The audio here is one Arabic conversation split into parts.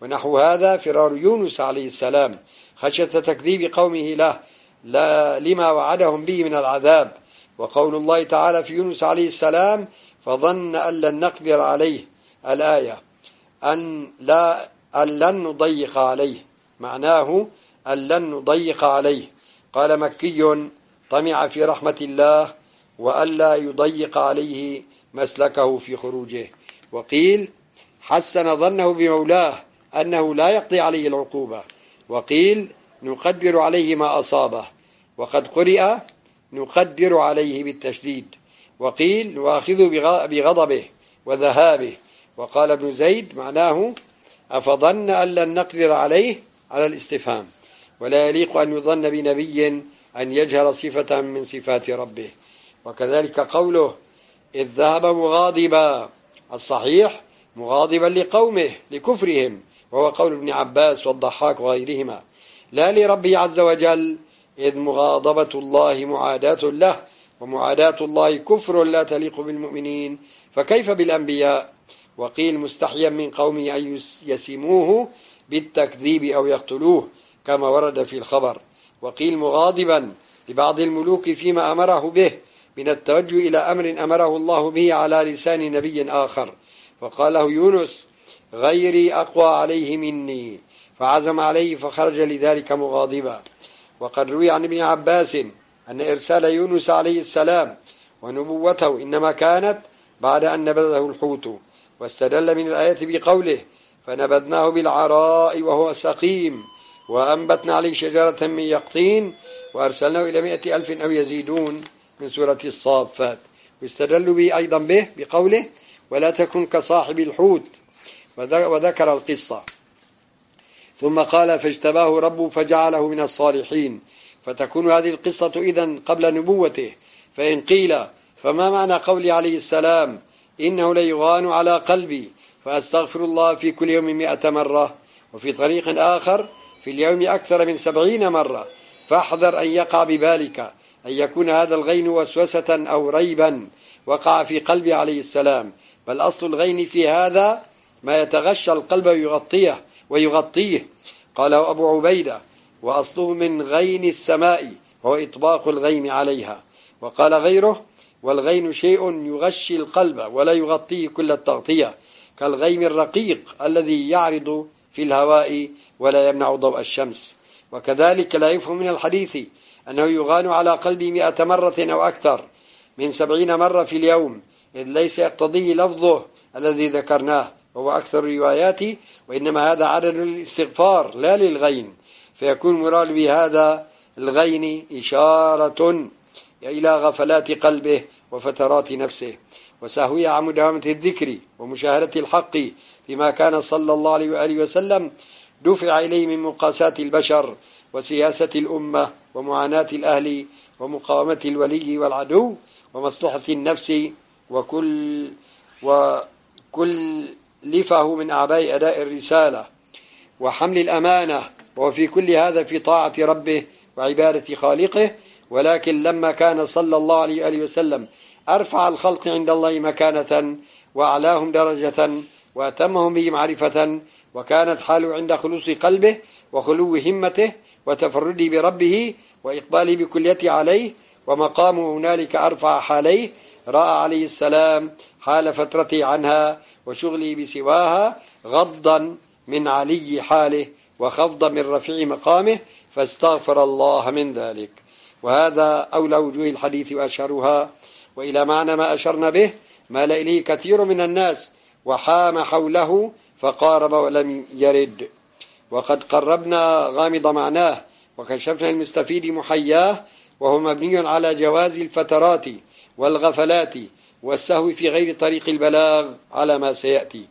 ونحو هذا فرار يونس عليه السلام خشية تكذيب قومه له لا لما وعدهم به من العذاب. وقول الله تعالى في يونس عليه السلام فظن أن لن نقدر عليه. الآية أن, لا أن لن نضيق عليه. معناه أن لن نضيق عليه. قال مكي طمع في رحمة الله وألا يضيق عليه مسلكه في خروجه. وقيل حسن ظنه بمولاه أنه لا يقضي عليه العقوبة. وقيل نقدر عليه ما أصابه. وقد قرئ نقدر عليه بالتشديد. وقيل نؤاخذه بغضبه وذهابه. وقال ابن زيد معناه أفظن أن لن نقدر عليه على الاستفهام. ولا يليق أن يظن بنبي أن يجهل صفة من صفات ربه. وكذلك قوله إذ ذهب مغاضبا. الصحيح مغاضبا لقومه لكفرهم. وهو قول ابن عباس والضحاك وغيرهما. لا لربه عز وجل إذ مغاضبة الله معاداة له ومعاداة الله كفر لا تليق بالمؤمنين. فكيف بالأنبياء؟ وقيل مستحيا من قومه أن يسموه بالتكذيب أو يقتلوه كما ورد في الخبر. وقيل مغاضبا لبعض الملوك فيما أمره به من التوجه إلى أمر أمره الله به على لسان نبي آخر. فقال له يونس غيري أقوى عليه مني فعزم عليه فخرج لذلك مغاضبا. وقد روي عن ابن عباس أن إرسال يونس عليه السلام ونبوته إنما كانت بعد أن نبذه الحوت واستدل من الآية بقوله فنبذناه بالعراء وهو سقيم وأنبتنا عليه شجرة من يقطين وأرسلناه إلى مئة ألف أو يزيدون من سورة الصافات. واستدل به أيضا به بقوله ولا تكن كصاحب الحوت. وذكر القصة. ثم قال فاجتباه ربه فجعله من الصالحين. فتكون هذه القصة إذا قبل نبوته. فإن قيل فما معنى قولي عليه السلام؟ إنه ليغان على قلبي. فأستغفر الله في كل يوم مئة مرة. وفي طريق آخر في اليوم أكثر من سبعين مرة. فاحذر أن يقع ببالك. أن يكون هذا الغين وسوسة أو ريبا وقع في قلب عليه السلام. بل أصل الغين في هذا ما يتغشى القلب ويغطيه ويغطيه. قاله أبو عبيدة وأصله من غين السماء وهو إطباق الغيم عليها. وقال غيره والغين شيء يغشي القلب ولا يغطيه كل التغطية كالغيم الرقيق الذي يعرض في الهواء ولا يمنع ضوء الشمس. وكذلك لا يفهم من الحديث أنه يغان على قلبي مئة مرة أو أكثر من سبعين مرة في اليوم إذ ليس يقتضيه لفظه الذي ذكرناه. وهو أكثر الروايات وإنما هذا عدد للاستغفار لا للغين. فيكون مراد بهذا الغين إشارة إلى غفلات قلبه وفترات نفسه وسهوية عن مداومة الذكر ومشاهدة الحق فيما كان صلى الله عليه وآله وسلم دفع إليه من مقاسات البشر وسياسة الأمة ومعاناة الأهل ومقاومة الولي والعدو ومصلحة النفس وكل وكل لفه من أعباء أداء الرسالة وحمل الأمانة وفي كل هذا في طاعة ربه وعبادة خالقه ولكن لما كان صلى الله عليه وآله وسلم أرفع الخلق عند الله مكانة وأعلاهم درجة وأتمهم به معرفة وكانت حاله عند خلوص قلبه وخلو همته وتفرده بربه وإقباله بكليته عليه ومقامه هنالك أرفع حاليه رأى عليه السلام حال فترته عنها وشغله بسواها غضا من علي حاله وخفضا من رفيع مقامه فاستغفر الله من ذلك. وهذا أولى وجوه الحديث وأشهرها. وإلى معنى ما أشرنا به مال إليه كثير من الناس وحام حوله فقارب ولم يرد. وقد قربنا غامض معناه وكشفنا المستفيد محياه وهو مبني على جواز الفترات والغفلات والسهو في غير طريق البلاغ على ما سيأتي.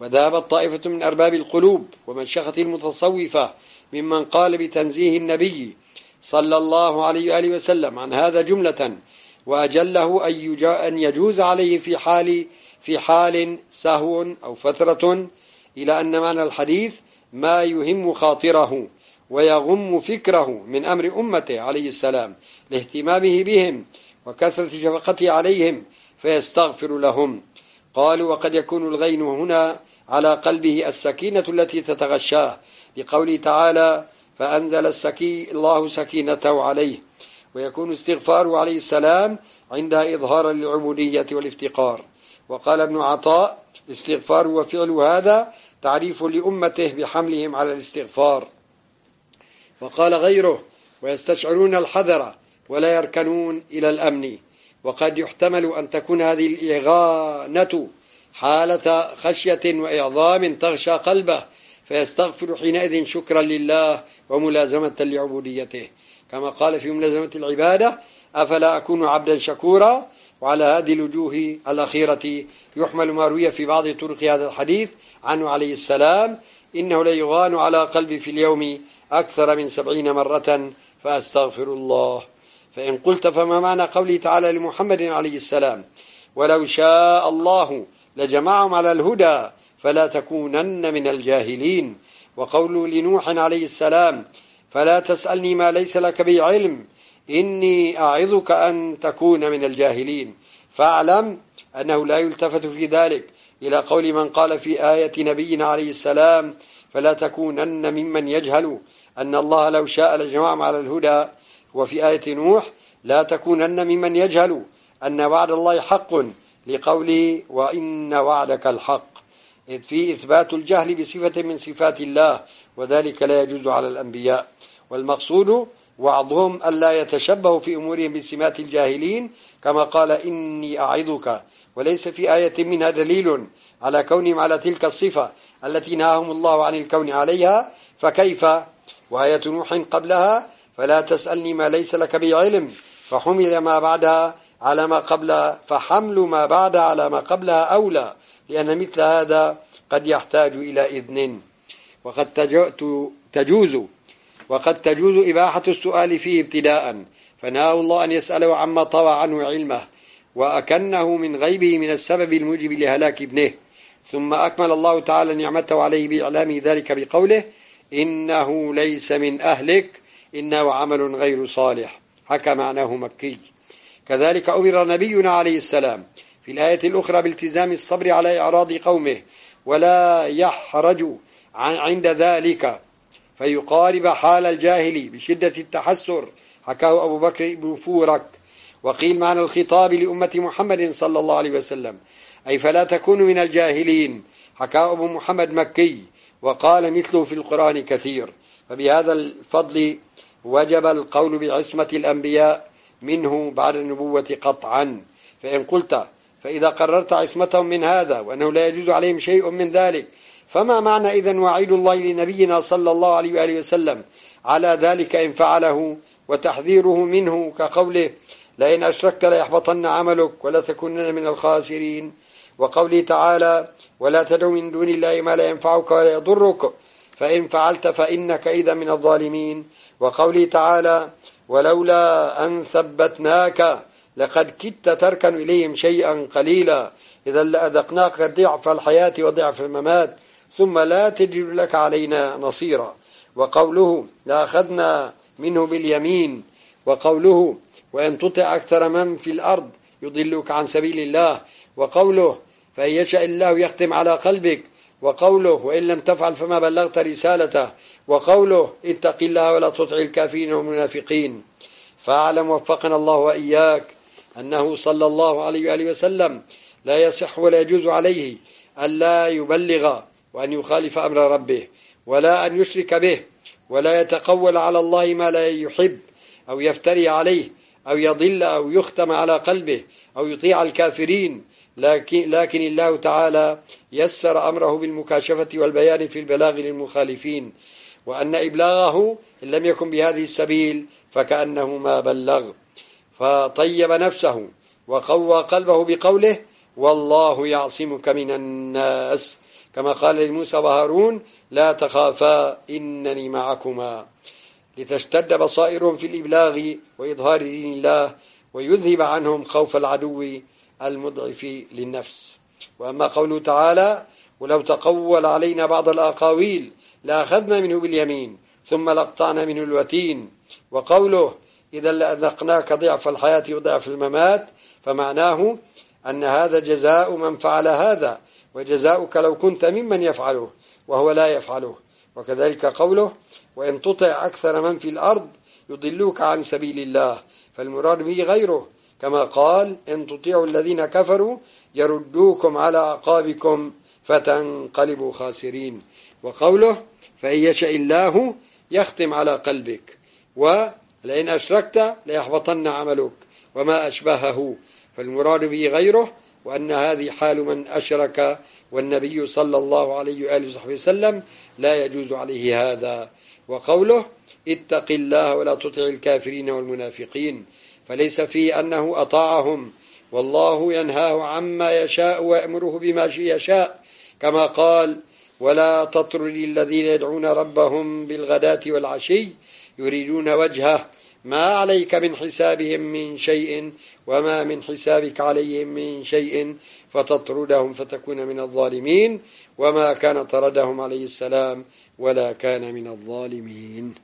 وذهبت طائفة من أرباب القلوب ومنشخة المتصوفة ممن قال بتنزيه النبي صلى الله عليه وآله وسلم عن هذا جملة وأجله أن يجوز عليه في حال في حال سهو أو فترة إلى أن معنى الحديث ما يهم خاطره ويغم فكره من أمر أمته عليه السلام لاهتمامه بهم وكثرة شفقته عليهم فيستغفر لهم. قالوا وقد يكون الغين هنا على قلبه السكينة التي تتغشاه. لقوله تعالى فأنزل السكي الله سكينته عليه. ويكون استغفاره عليه السلام عندها إظهارا للعبودية والافتقار. وقال ابن عطاء استغفار وفعل هذا تعريف لأمته بحملهم على الاستغفار. وقال غيره ويستشعرون الحذر ولا يركنون إلى الأمن. وقد يحتمل أن تكون هذه الإغانة حالة خشية وإعظام تغشى قلبه فيستغفر حينئذ شكرا لله وملازمة لعبوديته. كما قال في ملازمة العبادة أفلا أكون عبدا شكورا؟ وعلى هذه الوجوه الأخيرة يحمل ما روي في بعض طرق هذا الحديث عنه عليه السلام إنه ليغان على قلبي في اليوم أكثر من سبعين مرة فأستغفر الله. فإن قلت فما معنى قوله تعالى لمحمد عليه السلام؟ ولو شاء الله لجمعهم على الهدى فلا تكونن من الجاهلين. وقوله لنوح عليه السلام فلا تسألني ما ليس لك به علم إني أعظك أن تكون من الجاهلين. فاعلم أنه لا يلتفت في ذلك إلى قول من قال في آية نبينا عليه السلام فلا تكونن ممن يجهل أن الله لو شاء لجمعهم على الهدى وفي آية نوح لا تكونن ممن يجهل أن وعد الله حق لقوله وإن وعدك الحق. إذ في إثبات الجهل بصفة من صفات الله وذلك لا يجوز على الأنبياء. والمقصود وعظهم ألا يتشبهوا في أمورهم بسمات الجاهلين كما قال إني أعظك. وليس في آية منها دليل على كونهم على تلك الصفة التي نهاهم الله عن الكون عليها فكيف؟ وآية نوح قبلها فلا تسألني ما ليس لك به علم فحمل ما بعدها على ما قبلها فحمل ما بعد على ما قبلها أولى. لأن مثل هذا قد يحتاج إلى إذن. وقد تجوز. وقد تجوز إباحة السؤال فيه ابتداء. فنهاه الله أن يسأله عما طوى عنه علمه. وأكنه من غيبه من السبب الموجب لهلاك ابنه. ثم أكمل الله تعالى نعمته عليه بإعلام ذلك بقوله إنه ليس من أهلك. إنه عمل غير صالح. حكى معناه مكي. كذلك أمر نبينا عليه السلام في الآية الأخرى بالتزام الصبر على إعراض قومه ولا يحرج عند ذلك. فيقارب حال الجاهل بشدة التحسر. حكاه أبو بكر بن فورك. وقيل معنى الخطاب لأمة محمد صلى الله عليه وسلم. أي فلا تكونوا من الجاهلين. حكاه أبو محمد مكي. وقال مثله في القرآن كثير. فبهذا الفضل وجب القول بعصمة الأنبياء منه بعد النبوة قطعا. فإن قلت فإذا قررت عصمتهم من هذا وأنه لا يجوز عليهم شيء من ذلك فما معنى إذا وعيد الله لنبينا صلى الله عليه وآله وسلم على ذلك إن فعله وتحذيره منه كقوله لئن أشركت ليحبطن عملك ولا تكونن من الخاسرين. وقوله تعالى ولا تدع من دون الله ما لا ينفعك ولا يضرك فإن فعلت فإنك إذا من الظالمين. وقوله تعالى ولولا أن ثبتناك لقد كدت تركن إليهم شيئا قليلا. إذا لأذقناك ضعف الحياة وضعف الممات ثم لا تجد لك علينا نصيرا. وقوله لأخذنا منه باليمين. وقوله وإن تطع أكثر من في الأرض يضلك عن سبيل الله. وقوله فإن يشاء الله يختم على قلبك. وقوله وإن لم تفعل فما بلغت رسالته. وقوله اتق الله ولا تطع الكافرين والمنافقين. فاعلم وفقنا الله وإياك أنه صلى الله عليه وآله وسلم لا يصح ولا يجوز عليه ألا يبلغ وأن يخالف أمر ربه ولا أن يشرك به ولا يتقول على الله ما لا يحب أو يفتري عليه أو يضل أو يختم على قلبه أو يطيع الكافرين. لكن, لكن الله تعالى يسر أمره بالمكاشفة والبيان في البلاغ للمخالفين. وأن إبلاغه إن لم يكن بهذه السبيل فكأنه ما بلغ. فطيب نفسه وقوى قلبه بقوله والله يعصمك من الناس. كما قال لموسى وهارون لا تخافا إنني معكما. لتشتد بصائرهم في الإبلاغ وإظهار دين الله ويذهب عنهم خوف العدو المضعف للنفس. وأما قوله تعالى ولو تقول علينا بعض الأقاويل لأخذنا منه باليمين ثم لقطعنا منه الوتين. وقوله إذا لأذقناك ضعف الحياة وضعف الممات فمعناه أن هذا جزاء من فعل هذا وجزاؤك لو كنت ممن يفعله وهو لا يفعله. وكذلك قوله وإن تطع أكثر من في الأرض يضلوك عن سبيل الله. فالمراد به غيره كما قال إن تطيعوا الذين كفروا يردوكم على أعقابكم فتنقلبوا خاسرين. وقوله فإن يشاء الله يختم على قلبك ولئن أشركت ليحبطن عملك وما أشبهه. فالمراد به غيره وأن هذه حال من أشرك والنبي صلى الله عليه وآله وصحبه وسلم لا يجوز عليه هذا. وقوله اتق الله ولا تطع الكافرين والمنافقين فليس فيه أنه أطاعهم. والله ينهاه عما يشاء ويأمره بما يشاء كما قال ولا تطرد الذين يدعون ربهم بالغداة والعشي يريدون وجهه. ما عليك من حسابهم من شيء وما من حسابك عليهم من شيء فتطردهم فتكون من الظالمين. وما كان طردهم عليه السلام ولا كان من الظالمين.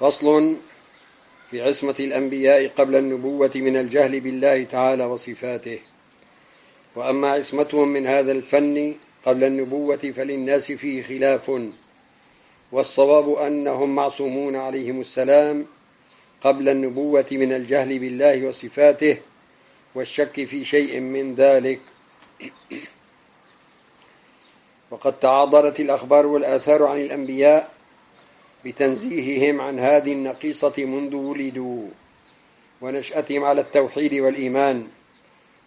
فصل في عصمة الأنبياء قبل النبوة من الجهل بالله تعالى وصفاته. وأما عصمتهم من هذا الفن قبل النبوة فللناس فيه خلاف. والصواب أنهم معصومون عليهم السلام قبل النبوة من الجهل بالله وصفاته والشك في شيء من ذلك. وقد تعاضرت الأخبار والآثار عن الأنبياء بتنزيههم عن هذه النقيصة منذ ولدوا ونشأتهم على التوحيد والإيمان.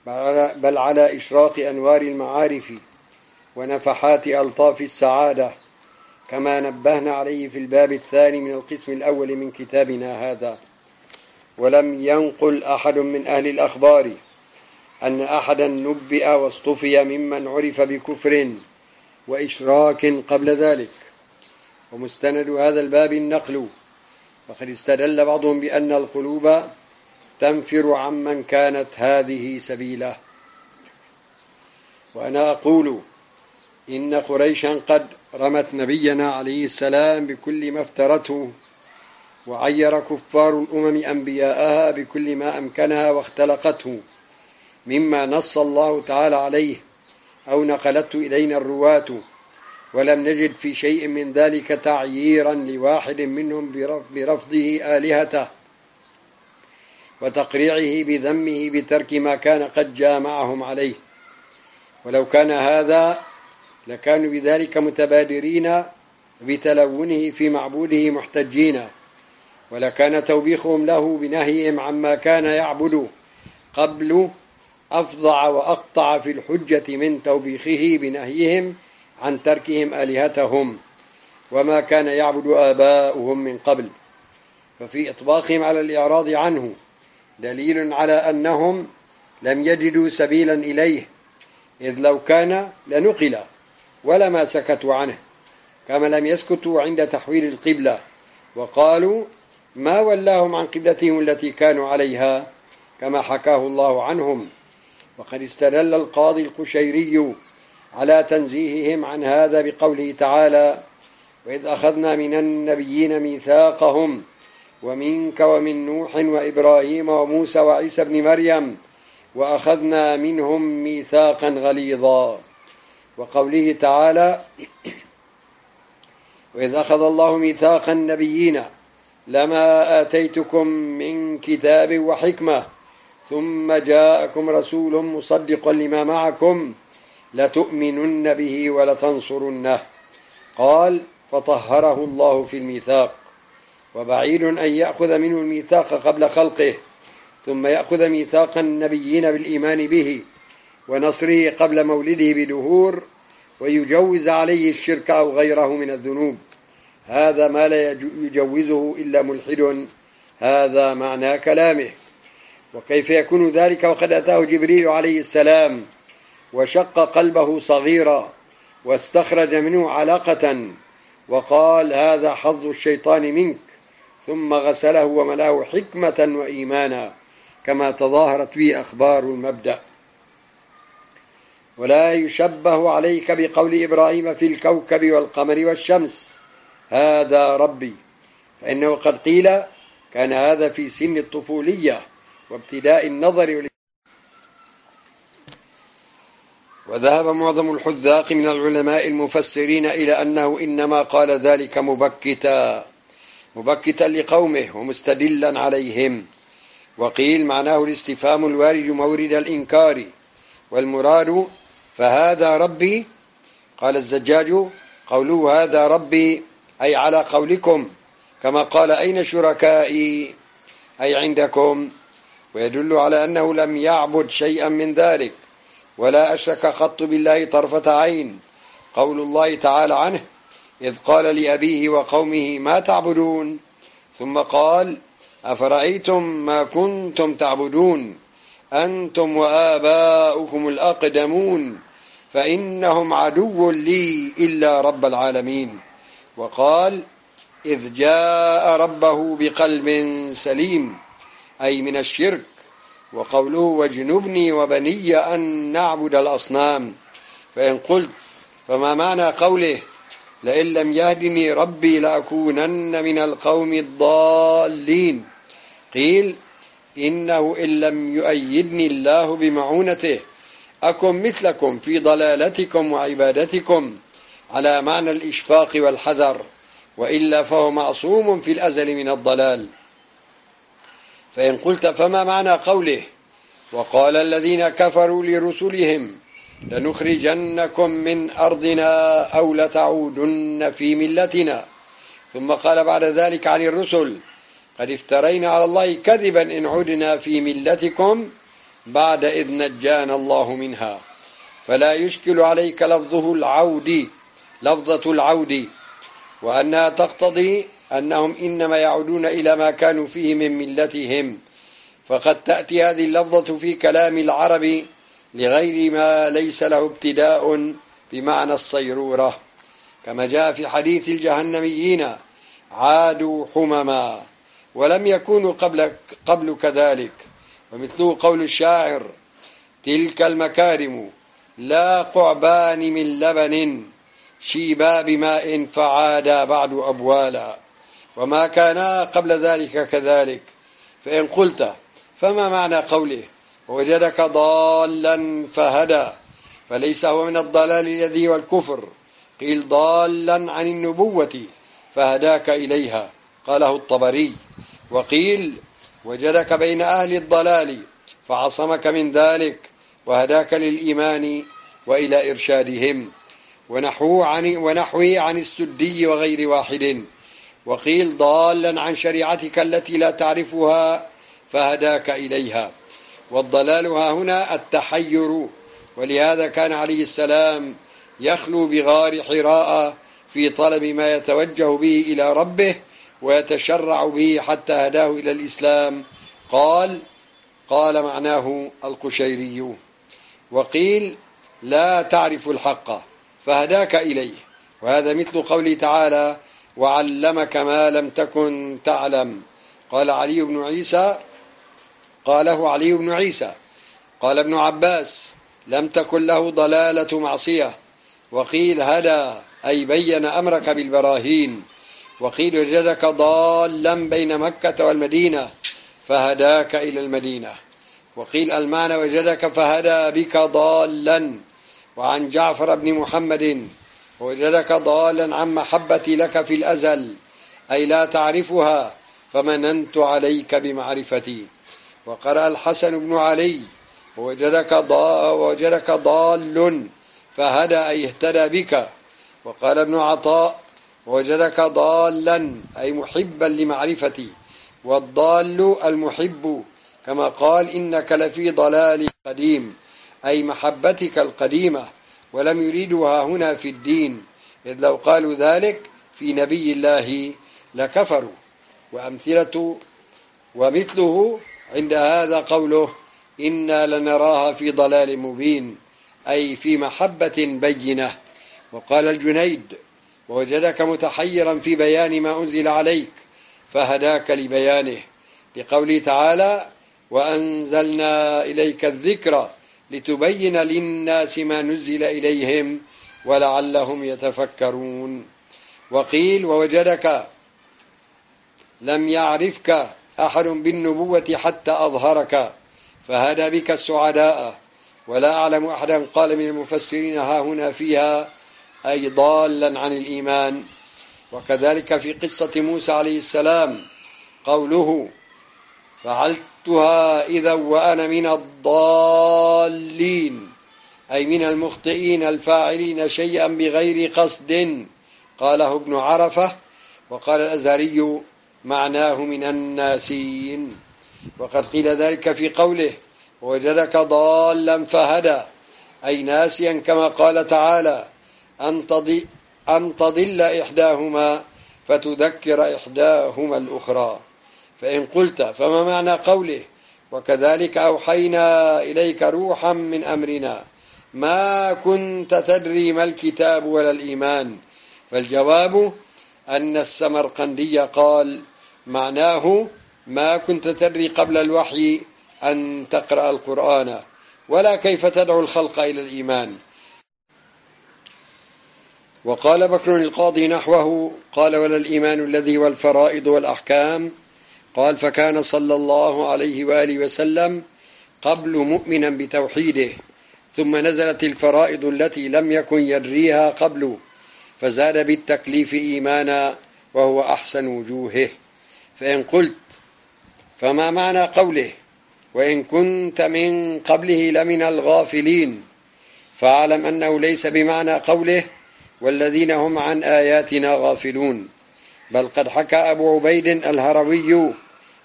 بل على إشراق أنوار المعارف ونفحات ألطاف السعادة كما نبهنا عليه في الباب الثاني من القسم الأول من كتابنا هذا. ولم ينقل أحد من أهل الأخبار أن أحدا نبئ واصطفي ممن عرف بكفر وإشراك قبل ذلك. ومستند هذا الباب النقل وقد استدل بعضهم بأن القلوب تنفر عمن كانت هذه سبيله. وأنا أقول إن قريشا قد رمت نبينا عليه السلام بكل ما افترته وعير كفار الأمم أنبياءها بكل ما أمكنها واختلقته مما نص الله تعالى عليه أو نقلته إلينا الرواة. ولم نجد في شيء من ذلك تعييرا لواحد منهم برفضه آلهته. وتقريعه بذمه بترك ما كان قد جامعهم عليه. ولو كان هذا لكانوا بذلك متبادرين بتلونه في معبوده محتجين. ولكان توبيخهم له بنهيهم عما كان يعبد قبل أفظع وأقطع في الحجة من توبيخه بنهيهم عن تركهم آلهتهم. وما كان يعبد آباؤهم من قبل. ففي إطباقهم على الإعراض عنه دليل على أنهم لم يجدوا سبيلا إليه إذ لو كان لنقل ولما سكتوا عنه كما لم يسكتوا عند تحويل القبلة وقالوا ما ولاهم عن قبلتهم التي كانوا عليها كما حكاه الله عنهم. وقد استدل القاضي القشيري على تنزيههم عن هذا بقوله تعالى وإذ أخذنا من النبيين ميثاقهم ومنك ومن نوح وإبراهيم وموسى وعيسى بن مريم وأخذنا منهم ميثاقا غليظا. وقوله تعالى وإذ أخذ الله ميثاق النبيين لما آتيتكم من كتاب وحكمة ثم جاءكم رسول مصدق لما معكم لتؤمنن به ولتنصرنه. قال فطهره الله في الميثاق. وبعيد أن يأخذ منه الميثاق قبل خلقه ثم يأخذ ميثاق النبيين بالإيمان به ونصره قبل مولده بدهور ويجوز عليه الشرك أو غيره من الذنوب. هذا ما لا يجوزه إلا ملحد. هذا معنى كلامه. وكيف يكون ذلك؟ وقد أتاه جبريل عليه السلام وشق قلبه صغيرا واستخرج منه علقة وقال هذا حظ الشيطان منك. ثم غسله وملاه حكمة وإيمانا كما تظاهرت به أخبار المبدأ. ولا يشبه عليك بقول إبراهيم في الكوكب والقمر والشمس هذا ربي. فإنه قد قيل كان هذا في سن الطفولية وابتداء النظر وذهب معظم الحذاق من العلماء المفسرين إلى أنه إنما قال ذلك مبكتا. مبكتا لقومه ومستدلا عليهم. وقيل معناه الاستفهام الوارد مورد الإنكار. والمراد فهذا ربي قال الزجاج قوله هذا ربي أي على قولكم كما قال أين شركائي؟ أي عندكم؟ ويدل على أنه لم يعبد شيئا من ذلك ولا أشرك قط بالله طرفة عين. قول الله تعالى عنه إذ قال لأبيه وقومه ما تعبدون؟ ثم قال أفرأيتم ما كنتم تعبدون؟ أنتم وآباؤكم الأقدمون؟ فإنهم عدو لي إلا رب العالمين. وقال إذ جاء ربه بقلب سليم أي من الشرك وقوله واجنبني وبني أن نعبد الأصنام فإن قلت فما معنى قوله؟ لئن لم يهدني ربي لأكونن من القوم الضالين. قيل إنه إن لم يؤيدني الله بمعونته أكن مثلكم في ضلالتكم وعبادتكم على معنى الإشفاق والحذر وإلا فهو معصوم في الأزل من الضلال. فإن قلت فما معنى قوله؟ وقال الذين كفروا لرسلهم لنخرجنكم من أرضنا أو لتعودن في ملتنا. ثم قال بعد ذلك عن الرسل قد افترينا على الله كذبا إن عدنا في ملتكم بعد إذ نجانا الله منها. فلا يشكل عليك لفظه العود لفظة العود وأنها تقتضي أنهم إنما يعودون إلى ما كانوا فيه من ملتهم. فقد تأتي هذه اللفظة في كلام العرب لغير ما ليس له ابتداء بمعنى الصيرورة. كما جاء في حديث الجهنميين عادوا حمما ولم يكونوا قبل, قبل كذلك. ومثله قول الشاعر تلك المكارم لا قعبان من لبن شيبا بماء فعادا بعد أبوالا. وما كانا قبل ذلك كذلك. فإن قلت فما معنى قوله؟ وجدك ضالا فهدى فليس هو من الضلال الذي والكفر قيل ضالا عن النبوة فهداك إليها قاله الطبري. وقيل وجدك بين أهل الضلال فعصمك من ذلك وهداك للإيمان وإلى إرشادهم. ونحوه عن, ونحوه عن السدي وغير واحد. وقيل ضالا عن شريعتك التي لا تعرفها فهداك إليها. والضلال ها هنا التحير. ولهذا كان عليه السلام يخلو بغار حراء في طلب ما يتوجه به إلى ربه ويتشرع به حتى هداه إلى الإسلام. قال قال معناه القشيري. وقيل لا تعرف الحق فهداك إليه. وهذا مثل قوله تعالى وعلمك ما لم تكن تعلم قال علي بن عيسى قاله علي بن عيسى قال ابن عباس لم تكن له ضلالة معصية. وقيل هدى أي بين أمرك بالبراهين. وقيل وجدك ضالا بين مكة والمدينة فهداك إلى المدينة. وقيل المعنى وجدك فهدى بك ضالا وعن جعفر بن محمد. وجدك ضالا عن محبتي لك في الأزل أي لا تعرفها فمننت عليك بمعرفتي. وقرأ الحسن بن علي ووجدك ضال, ووجدك ضال فهدى أي اهتدى بك. وقال ابن عطاء وجدك ضالا أي محبا لمعرفتي والضال المحب كما قال إنك لفي ضلال قديم أي محبتك القديمة ولم يريدها هنا في الدين إذ لو قالوا ذلك في نبي الله لكفروا. وأمثلة ومثله عند هذا قوله إنا لنراها في ضلال مبين أي في محبة بينة. وقال الجنيد ووجدك متحيرا في بيان ما أنزل عليك فهداك لبيانه. لقوله تعالى وأنزلنا إليك الذكر لتبين للناس ما نزل إليهم ولعلهم يتفكرون. وقيل ووجدك لم يعرفك أحد بالنبوة حتى أظهرك فهدى بك السعداء. ولا أعلم أحدا قال من المفسرين ها هنا فيها أي ضالا عن الإيمان. وكذلك في قصة موسى عليه السلام قوله فعلتها إذا وأنا من الضالين أي من المخطئين الفاعلين شيئا بغير قصد. قاله ابن عرفة وقال الأزهري معناه من الناسين وقد قيل ذلك في قوله وجدك ضالا فهدى. أي ناسيا كما قال تعالى أن تضل, أن تضل إحداهما فتذكر إحداهما الأخرى. فإن قلت فما معنى قوله؟ وكذلك أوحينا إليك روحا من أمرنا ما كنت تدري ما الكتاب ولا الإيمان. فالجواب أن السمرقندي قال معناه ما كنت تدري قبل الوحي أن تقرأ القرآن ولا كيف تدعو الخلق إلى الإيمان. وقال بكر القاضي نحوه قال ولا الإيمان الذي والفرائض والأحكام؟ قال فكان صلى الله عليه وآله وسلم قبل مؤمنا بتوحيده ثم نزلت الفرائض التي لم يكن يريها قبل فزاد بالتكليف إيمانا وهو أحسن وجوهه. فإن قلت فما معنى قوله؟ وإن كنت من قبله لمن الغافلين. فاعلم أنه ليس بمعنى قوله والذين هم عن آياتنا غافلون. بل قد حكى أبو عبيد الهروي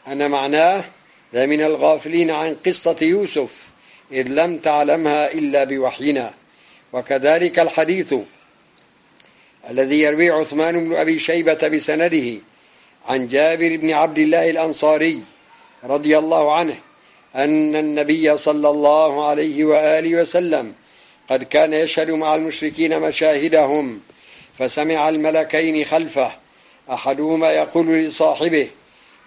أن معناه لمن الغافلين عن قصة يوسف إذ لم تعلمها إلا بوحينا. وكذلك الحديث الذي يروي عثمان بن أبي شيبة بسنده عن جابر بن عبد الله الأنصاري رضي الله عنه أن النبي صلى الله عليه وآله وسلم قد كان يشهد مع المشركين مشاهدهم فسمع الملكين خلفه أحدهما يقول لصاحبه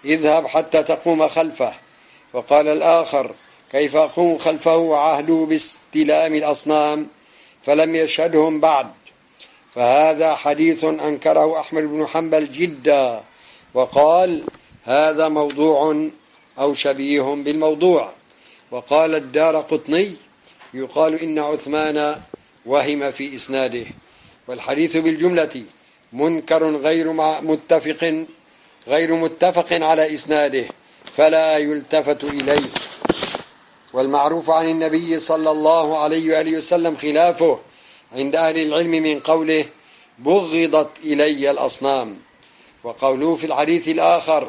اذهب حتى تقوم خلفه فقال الآخر كيف أقوم خلفه وعهده باستلام الأصنام؟ فلم يشهدهم بعد. فهذا حديث أنكره أحمد بن حنبل جدا وقال هذا موضوع أو شبيه بالموضوع. وقال الدار قطني يقال إن عثمان وهم في إسناده. والحديث بالجملة منكر غير متفق غير متفق على إسناده فلا يلتفت إليه. والمعروف عن النبي صلى الله عليه وآله وسلم خلافه عند أهل العلم من قوله بغضت إلي الأصنام. وقوله في الحديث الآخر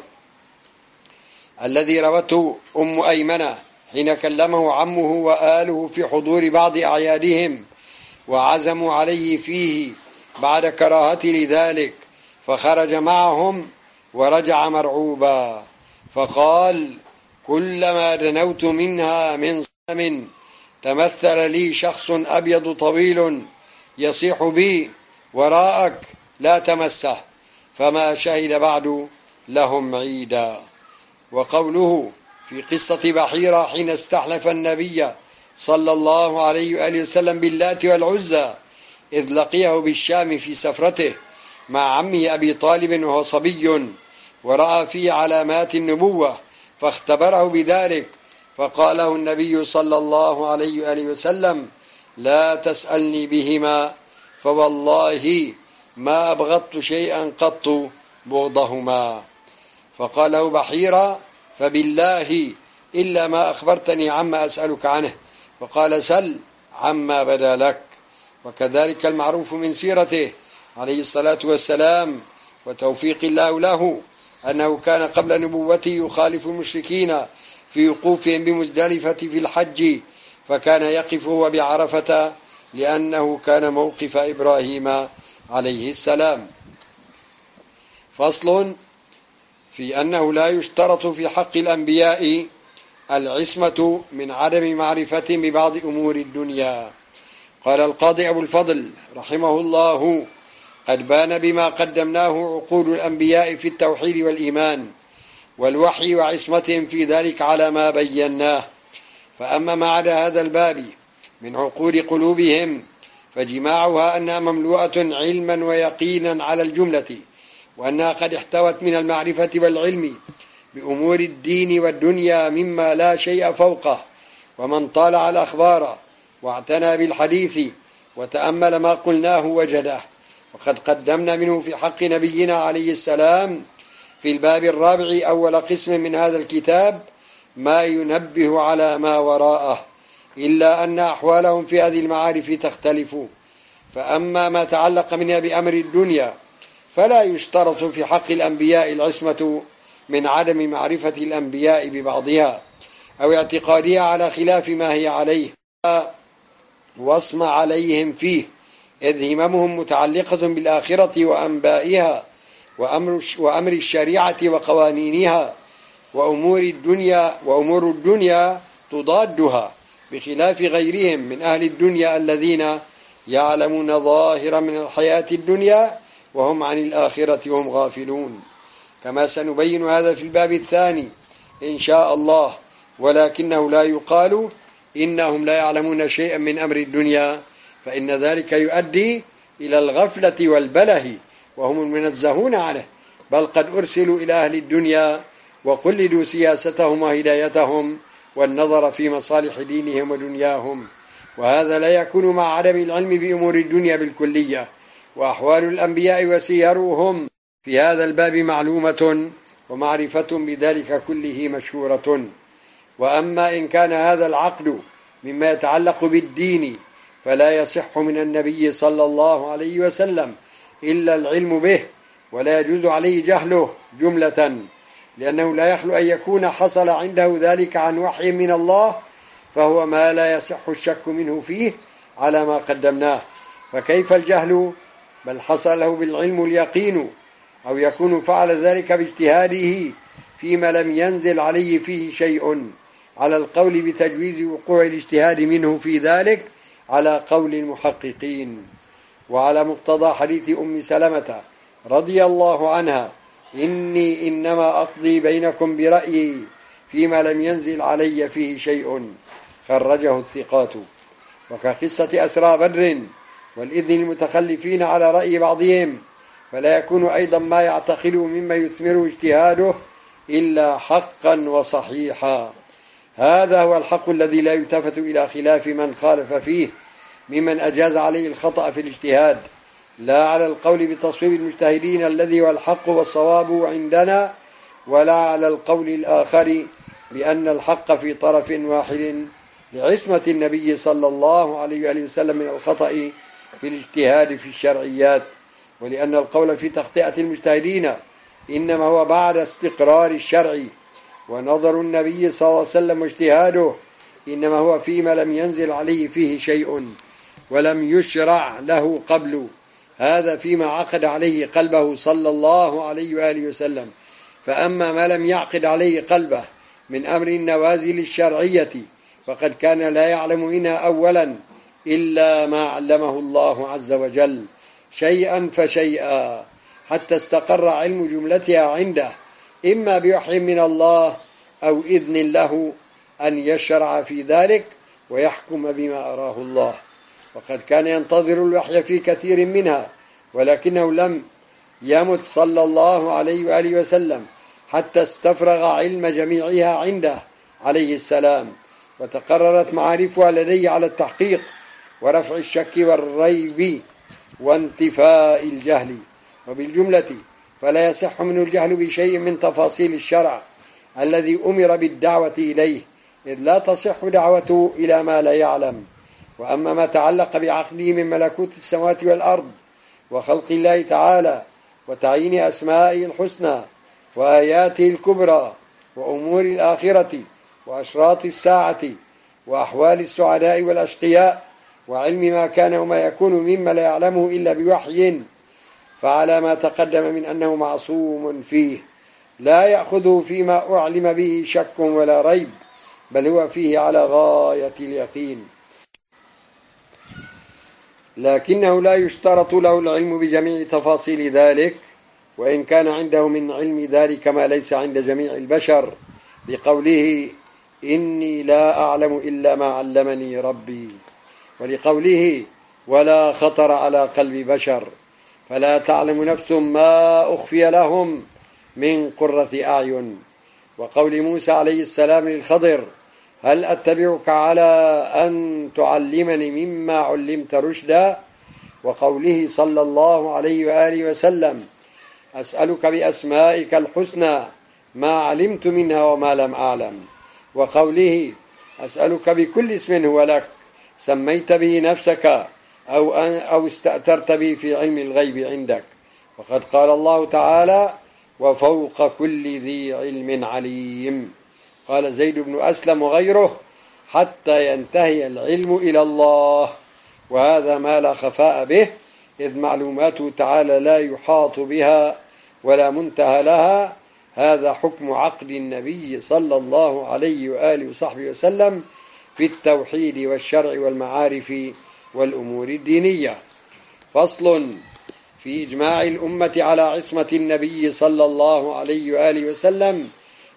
الذي روته أم أيمنة حين كلمه عمه وآله في حضور بعض أعيادهم وعزموا عليه فيه بعد كراهته لذلك فخرج معهم ورجع مرعوبا. فقال كلما دنوت منها من صنم تمثل لي شخص أبيض طويل يصيح بي وراءك لا تمسه فما شهد بعد لهم عيدا. وقوله في قصة بحيرة حين استحلف النبي صلى الله عليه وآله وسلم باللات والعزى إذ لقيه بالشام في سفرته مع عمه أبي طالب وهو صبي ورأى فيه علامات النبوة فاختبره بذلك فقال له النبي صلى الله عليه وآله وسلم لا تسألني بهما فوالله ما أبغضت شيئا قط بغضهما. فقال له بحيرا فبالله إلا ما أخبرتني عما أسألك عنه. فقال سل عما بدا لك. وكذلك المعروف من سيرته عليه الصلاة والسلام وتوفيق الله له أنه كان قبل نبوته يخالف المشركين في وقوفهم بمزدلفة في الحج فكان يقف هو بعرفة لأنه كان موقف إبراهيم عليه السلام. فصل في أنه لا يشترط في حق الأنبياء العصمة من عدم معرفة ببعض أمور الدنيا. قال القاضي أبو الفضل رحمه الله قد بان بما قدمناه عقول الأنبياء في التوحيد والإيمان والوحي وعصمتهم في ذلك على ما بيناه. فأما ما عدا هذا الباب من عقول قلوبهم فجماعها أنها مملوءة علما ويقينا على الجملة وأنها قد احتوت من المعرفة والعلم بأمور الدين والدنيا مما لا شيء فوقه ومن طالع الأخبار واعتنى بالحديث وتأمل ما قلناه وجده. وقد قدمنا منه في حق نبينا عليه السلام في الباب الرابع أول قسم من هذا الكتاب ما ينبه على ما وراءه إلا أن أحوالهم في هذه المعارف تختلف. فأما ما تعلق منها بأمر الدنيا فلا يشترط في حق الأنبياء العصمة من عدم معرفة الأنبياء ببعضها أو اعتقادها على خلاف ما هي عليه. واصم عليهم فيه إذ هممهم متعلقة بالآخرة وأنبائها. وأمر, وأمر الشريعة وقوانينها وأمور الدنيا وأمور الدنيا تضادها بخلاف غيرهم من أهل الدنيا الذين يعلمون ظاهرا من الحياة الدنيا وهم عن الآخرة هم غافلون. كما سنبين هذا في الباب الثاني إن شاء الله ولكنه لا يقال إنهم لا يعلمون شيئا من أمر الدنيا فإن ذلك يؤدي إلى الغفلة والبله وهم المنزهون عنه. بل قد أرسلوا إلى أهل الدنيا وقلدوا سياستهم وهدايتهم والنظر في مصالح دينهم ودنياهم. وهذا لا يكون مع عدم العلم بأمور الدنيا بالكلية. وأحوال الأنبياء وسيرهم في هذا الباب معلومة ومعرفة بذلك كله مشهورة. وأما إن كان هذا العقد مما يتعلق بالدين فلا يصح من النبي صلى الله عليه وسلم إلا العلم به ولا يجوز عليه جهله جملة لأنه لا يخلو أن يكون حصل عنده ذلك عن وحي من الله فهو ما لا يصح الشك منه فيه على ما قدمناه. فكيف الجهل؟ بل حصل له بالعلم اليقين أو يكون فعل ذلك باجتهاده فيما لم ينزل عليه فيه شيء على القول بتجويز وقوع الاجتهاد منه في ذلك على قول المحققين. وعلى مقتضى حديث أم سلمة رضي الله عنها إني إنما أقضي بينكم برأيي فيما لم ينزل علي فيه شيء. خرجه الثقات. وكقصة أسرى بدر والإذن المتخلفين على رأي بعضهم فلا يكون أيضا ما يعتقد مما يثمر اجتهاده إلا حقا وصحيحا. هذا هو الحق الذي لا يلتفت إلى خلاف من خالف فيه ممن أجاز عليه الخطأ في الاجتهاد. لا على القول بتصويب المجتهدين الذي هو الحق والصواب عندنا ولا على القول الآخر بأن الحق في طرف واحد لعصمة النبي صلى الله عليه وآله وسلم من الخطأ في الاجتهاد في الشرعيات. ولأن القول في تخطئة المجتهدين إنما هو بعد استقرار الشرع ونظر النبي صلى الله عليه وسلم واجتهاده إنما هو فيما لم ينزل عليه فيه شيء. ولم يشرع له قبل. هذا فيما عقد عليه قلبه صلى الله عليه وآله وسلم. فأما ما لم يعقد عليه قلبه من أمر النوازل الشرعية فقد كان لا يعلم منها أولا إلا ما علمه الله عز وجل شيئا فشيئا حتى استقر علم جملتها عنده إما بوحي من الله أو إذن له أن يشرع في ذلك ويحكم بما أراه الله. وقد كان ينتظر الوحي في كثير منها ولكنه لم يمت صلى الله عليه وآله وسلم حتى استفرغ علم جميعها عنده عليه السلام. وتقررت معارفها لديه على التحقيق ورفع الشك والريب وانتفاء الجهل. وبالجملة فلا يصح منه الجهل بشيء من تفاصيل الشرع الذي أمر بالدعوة إليه إذ لا تصح دعوته إلى ما لا يعلم. وأما ما تعلق بعقله من ملكوت السماوات والأرض وخلق الله تعالى وتعيين أسمائه الحسنى وآياته الكبرى وأمور الآخرة وأشراط الساعة وأحوال السعداء والأشقياء وعلم ما كان وما يكون مما لا يعلمه إلا بوحي فعلى ما تقدم من أنه معصوم فيه لا يأخذه فيما أعلم به شك ولا ريب بل هو فيه على غاية اليقين. لكنه لا يشترط له العلم بجميع تفاصيل ذلك وإن كان عنده من علم ذلك ما ليس عند جميع البشر لقوله إني لا أعلم إلا ما علمني ربي. ولقوله ولا خطر على قلب بشر فلا تعلم نفس ما أخفي لهم من قرة أعين. وقول موسى عليه السلام للخضر هل أتبعك على أن تعلمني مما علمت رشدا؟ وقوله صلى الله عليه وآله وسلم أسألك بأسمائك الحسنى ما علمت منها وما لم أعلم. وقوله أسألك بكل اسم هو لك سميت به نفسك أو, أو استأثرت به في علم الغيب عندك. وقد قال الله تعالى وفوق كل ذي علم عليم. قال زيد بن أسلم وغيره حتى ينتهي العلم إلى الله وهذا ما لا خفاء به إذ معلوماته تعالى لا يحاط بها ولا منتهى لها. هذا حكم عقد النبي صلى الله عليه وآله وصحبه وسلم في التوحيد والشرع والمعارف والأمور الدينية. فصل في إجماع الأمة على عصمة النبي صلى الله عليه وآله وسلم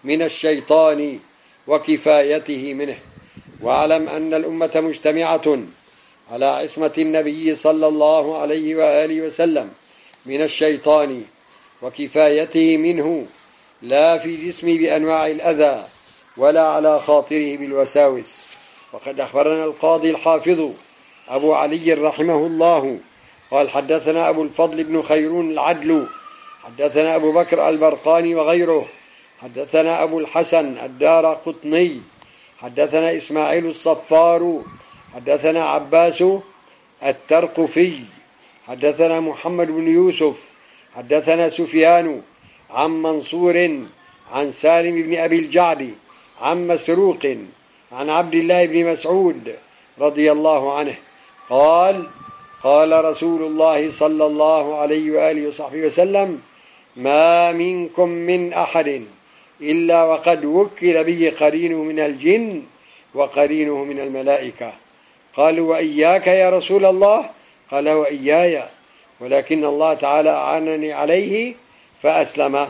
من الشيطان وكفايته منه. واعلم أن الأمة مجتمعة على عصمة النبي صلى الله عليه وآله وسلم من الشيطان وكفايته منه لا في جسمه بأنواع الأذى ولا على خاطره بالوساوس. وقد أخبرنا القاضي الحافظ أبو علي رحمه الله قال حدثنا أبو الفضل بن خيرون العدل حدثنا أبو بكر البرقاني وغيره حدثنا أبو الحسن الدار قطني حدثنا إسماعيل الصفار حدثنا عباس الترقفي حدثنا محمد بن يوسف حدثنا سفيان عن منصور عن سالم بن أبي الجعد عن مسروق عن عبد الله بن مسعود رضي الله عنه. قال قال رسول الله صلى الله عليه وآله وصحبه وسلم ما منكم من أحد إلا وقد وكل به قرينه من الجن وقرينه من الملائكة. قالوا وإياك يا رسول الله؟ قال وإياي ولكن الله تعالى أعانني عليه فأسلم.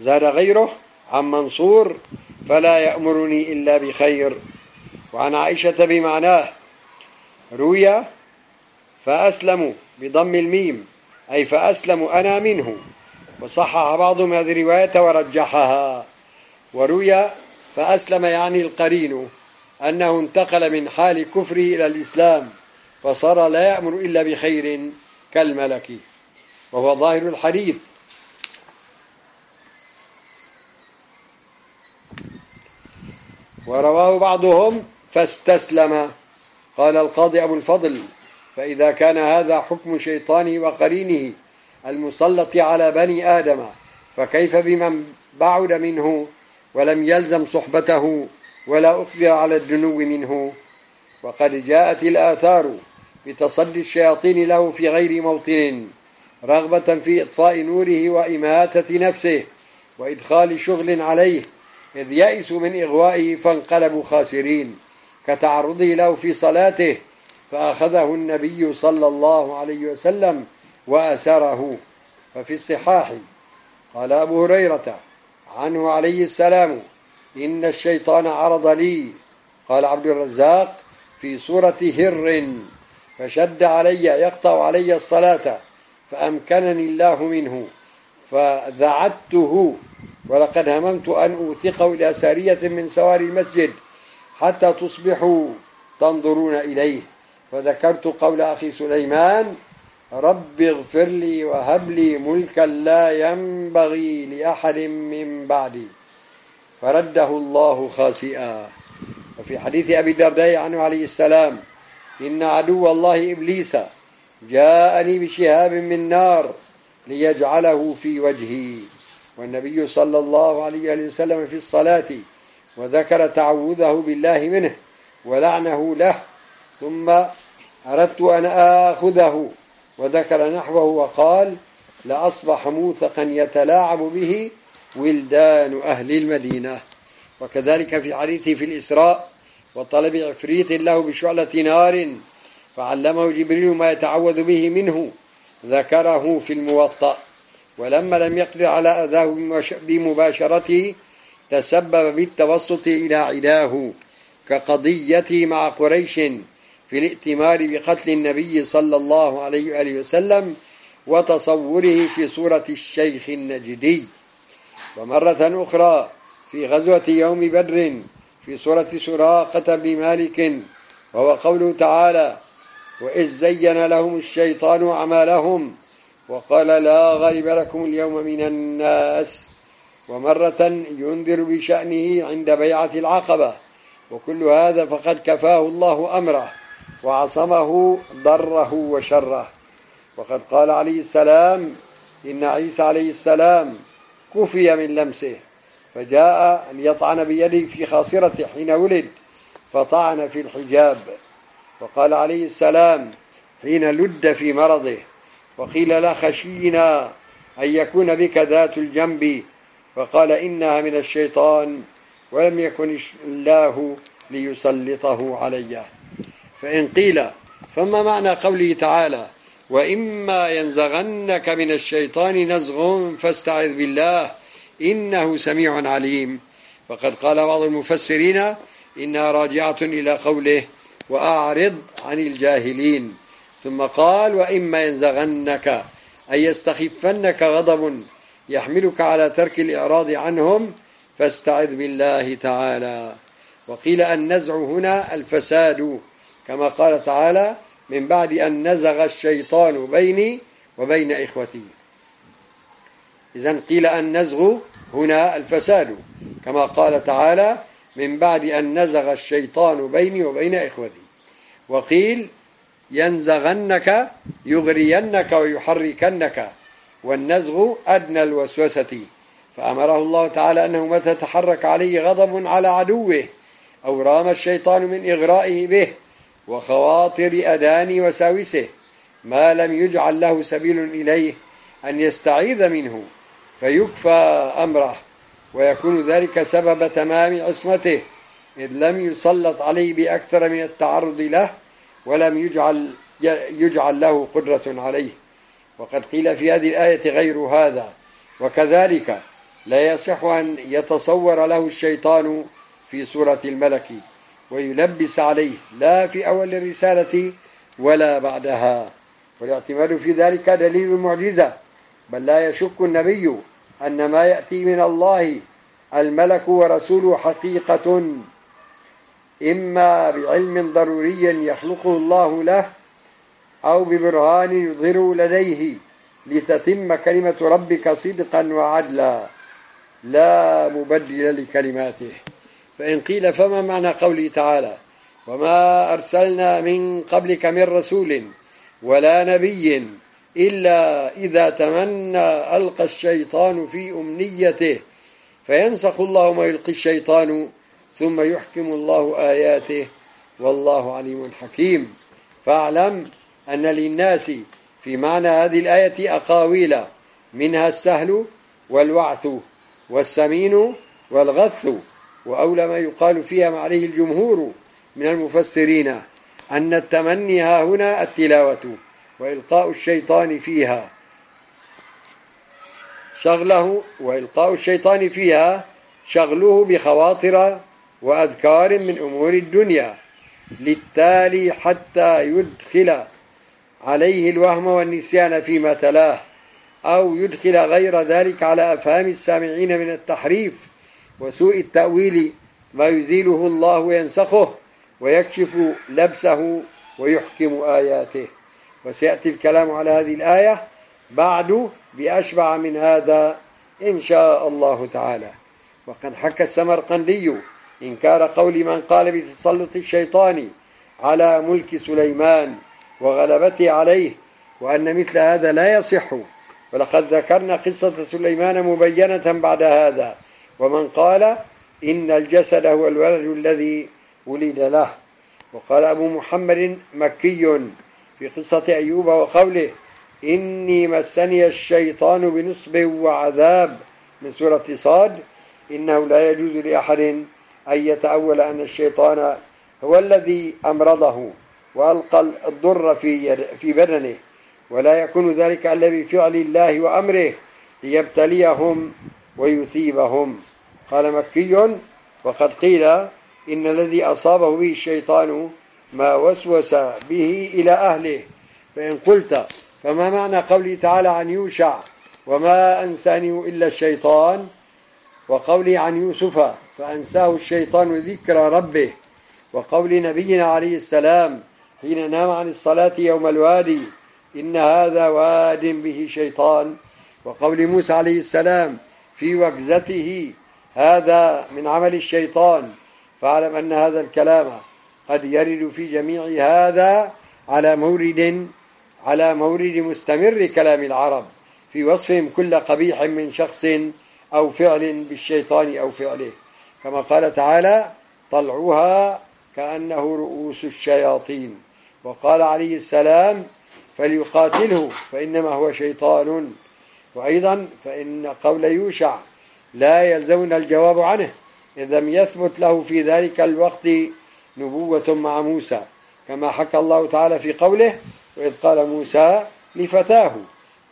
زاد غيره عن منصور فلا يأمرني إلا بخير. وعن عائشة بمعناه روي فأسلم بضم الميم. أي فأسلم أنا منه. وصحح بعضهم هذه الرواية ورجحها. وروي فأسلم يعني القرين أنه انتقل من حال كفره إلى الإسلام فصار لا يأمر إلا بخير كالملك. وهو ظاهر الحديث. ورواه بعضهم فاستسلم. قال القاضي أبو الفضل. فإذا كان هذا حكم شيطانه وقرينه المسلط على بني آدم فكيف بمن بعد منه ولم يلزم صحبته ولا أقدر على الدنو منه؟ وقد جاءت الآثار بتصدي الشياطين له في غير موطن رغبة في إطفاء نوره وإماتة نفسه وإدخال شغل عليه إذ يئسوا من إغوائه فانقلبوا خاسرين كتعرضه له في صلاته فأخذه النبي صلى الله عليه وسلم وأسره ففي الصحاح قال أبو هريرة عنه عليه السلام إن الشيطان عرض لي. قال عبد الرزاق في سورة هر فشد علي يقطع علي الصلاة فأمكنني الله منه فذعدته ولقد هممت أن أوثقه إلى سارية من سواري المسجد حتى تصبحوا تنظرون إليه. فذكرت قول أخي سليمان رب اغفر لي وهب لي ملكا لا ينبغي لأحد من بعدي. فرده الله خاسئا. وفي حديث أبي الدرداء عنه عليه السلام إن عدو الله إبليس جاءني بشهاب من نار ليجعله في وجهي. والنبي صلى الله عليه وسلم في الصلاة وذكر تعوذه بالله منه ولعنه له ثم أردت أن آخذه وذكر نحوه وقال لأصبح موثقا يتلاعب به ولدان أهل المدينة. وكذلك في حديثه في الإسراء وطلب عفريت له بشعلة نار فعلمه جبريل ما يتعوذ به منه ذكره في الموطأ. ولما لم يقدر على أذاه بمباشرته تسبب بالتوسط إلى عداه كقضيته مع قريش في الائتمار بقتل النبي صلى الله عليه وآله وسلم وتصوره في صورة الشيخ النجدي. ومرة أخرى في غزوة يوم بدر في سورة سراقة بن مالك وهو قوله تعالى وإذ زين لهم الشيطان أعمالهم وقال لا غالب لكم اليوم من الناس ومرة ينذر بشأنه عند بيعة العقبة وكل هذا فقد كفاه الله أمره. وعصمه ضره وشره. وقد قال عليه السلام إن عيسى عليه السلام كفي من لمسه فجاء أن يطعن بيده في خاصرته حين ولد فطعن في الحجاب. وقال عليه السلام حين لد في مرضه وقيل لا خشينا أن يكون بك ذات الجنب. فقال إنها من الشيطان ولم يكن الله ليسلطه علي. فإن قيل فما معنى قوله تعالى وإما ينزغنك من الشيطان نزغ فاستعذ بالله إنه سميع عليم. وقد قال بعض المفسرين إنها راجعة إلى قوله وأعرض عن الجاهلين. ثم قال وإما ينزغنك أي يستخفنك غضب يحملك على ترك الإعراض عنهم فاستعذ بالله تعالى. وقيل النزع هنا الفساد. كما قال تعالى من بعد أن نزغ الشيطان بيني وبين إخوتي. إذا قيل النزغ هنا الفساد كما قال تعالى من بعد أن نزغ الشيطان بيني وبين إخوتي. وقيل ينزغنك يغرينك ويحركنك والنزغ أدنى الوسوسة. فأمره الله تعالى أنه متى تحرك عليه غضب على عدوه أو رام الشيطان من إغرائه به وخواطر أداني وساوسه ما لم يجعل له سبيل إليه أن يستعيذ منه فيكفى أمره ويكون ذلك سبب تمام عصمته إذ لم يسلط عليه بأكثر من التعرض له ولم يجعل يجعل له قدرة عليه. وقد قيل في هذه الآية غير هذا وكذلك لا يصح أن يتصور له الشيطان في صورة الملك. ويلبس عليه لا في أول الرسالة ولا بعدها. والاعتماد في ذلك دليل المعجزة بل لا يشك النبي أن ما يأتي من الله الملك ورسوله حقيقة. إما بعلم ضروري يخلقه الله له أو ببرهان يظهر لديه لتتم كلمة ربك صدقا وعدلا. لا مبدل لكلماته. فإن قيل فما معنى قوله تعالى وما أرسلنا من قبلك من رسول ولا نبي إلا إذا تمنى ألقى الشيطان في أمنيته فينسخ الله ما يلقي الشيطان ثم يحكم الله آياته والله عليم حكيم. فاعلم أن للناس في معنى هذه الآية أقاويل منها السهل والوعث والسمين والغث وأولى ما يقال فيها ما عليه الجمهور من المفسرين أن التمني ها هنا التلاوة وإلقاء الشيطان فيها. شغله وإلقاء الشيطان فيها شغله بخواطر وأذكار من أمور الدنيا للتالي حتى يدخل عليه الوهم والنسيان فيما تلاه أو يدخل غير ذلك على أفهام السامعين من التحريف وسوء التأويل ما يزيله الله وينسخه ويكشف لبسه ويحكم آياته. وسيأتي الكلام على هذه الآية بعد بأشبع من هذا إن شاء الله تعالى. وقد حكى السمرقندي إنكار قول من قال بتسلط الشيطان على ملك سليمان وغلبته عليه وأن مثل هذا لا يصح. ولقد ذكرنا قصة سليمان مبينة بعد هذا. ومن قال إن الجسد هو الولد الذي ولد له. وقال أبو محمد مكي في قصة أيوب وقوله إني مسني الشيطان بنصب وعذاب من سورة صاد. إنه لا يجوز لأحد أن يتأول أن الشيطان هو الذي أمرضه وألقى الضر في في بدنه. ولا يكون ذلك إلا بفعل الله وأمره ليبتليهم ويثيبهم. قال مكي وقد قيل إن الذي أصابه به الشيطان ما وسوس به إلى أهله. فإن قلت فما معنى قوله تعالى عن يوشع وما أنساني إلا الشيطان؟ وقوله عن يوسف فأنساه الشيطان ذكر ربه. وقول نبينا عليه السلام حين نام عن الصلاة يوم الوادي إن هذا واد به شيطان. وقول موسى عليه السلام في وكزته هذا من عمل الشيطان. فاعلم أن هذا الكلام قد يرد في جميع هذا على مورد على مورد مستمر كلام العرب في وصفهم كل قبيح من شخص أو فعل بالشيطان أو فعله. كما قال تعالى طلعها كأنه رؤوس الشياطين. وقال عليه السلام فليقاتله فإنما هو شيطان. وأيضا فإن قول يوشع لا يلزمنا الجواب عنه. إذ لم يثبت له في ذلك الوقت نبوة مع موسى كما حكى الله تعالى في قوله وإذ قال موسى لفتاه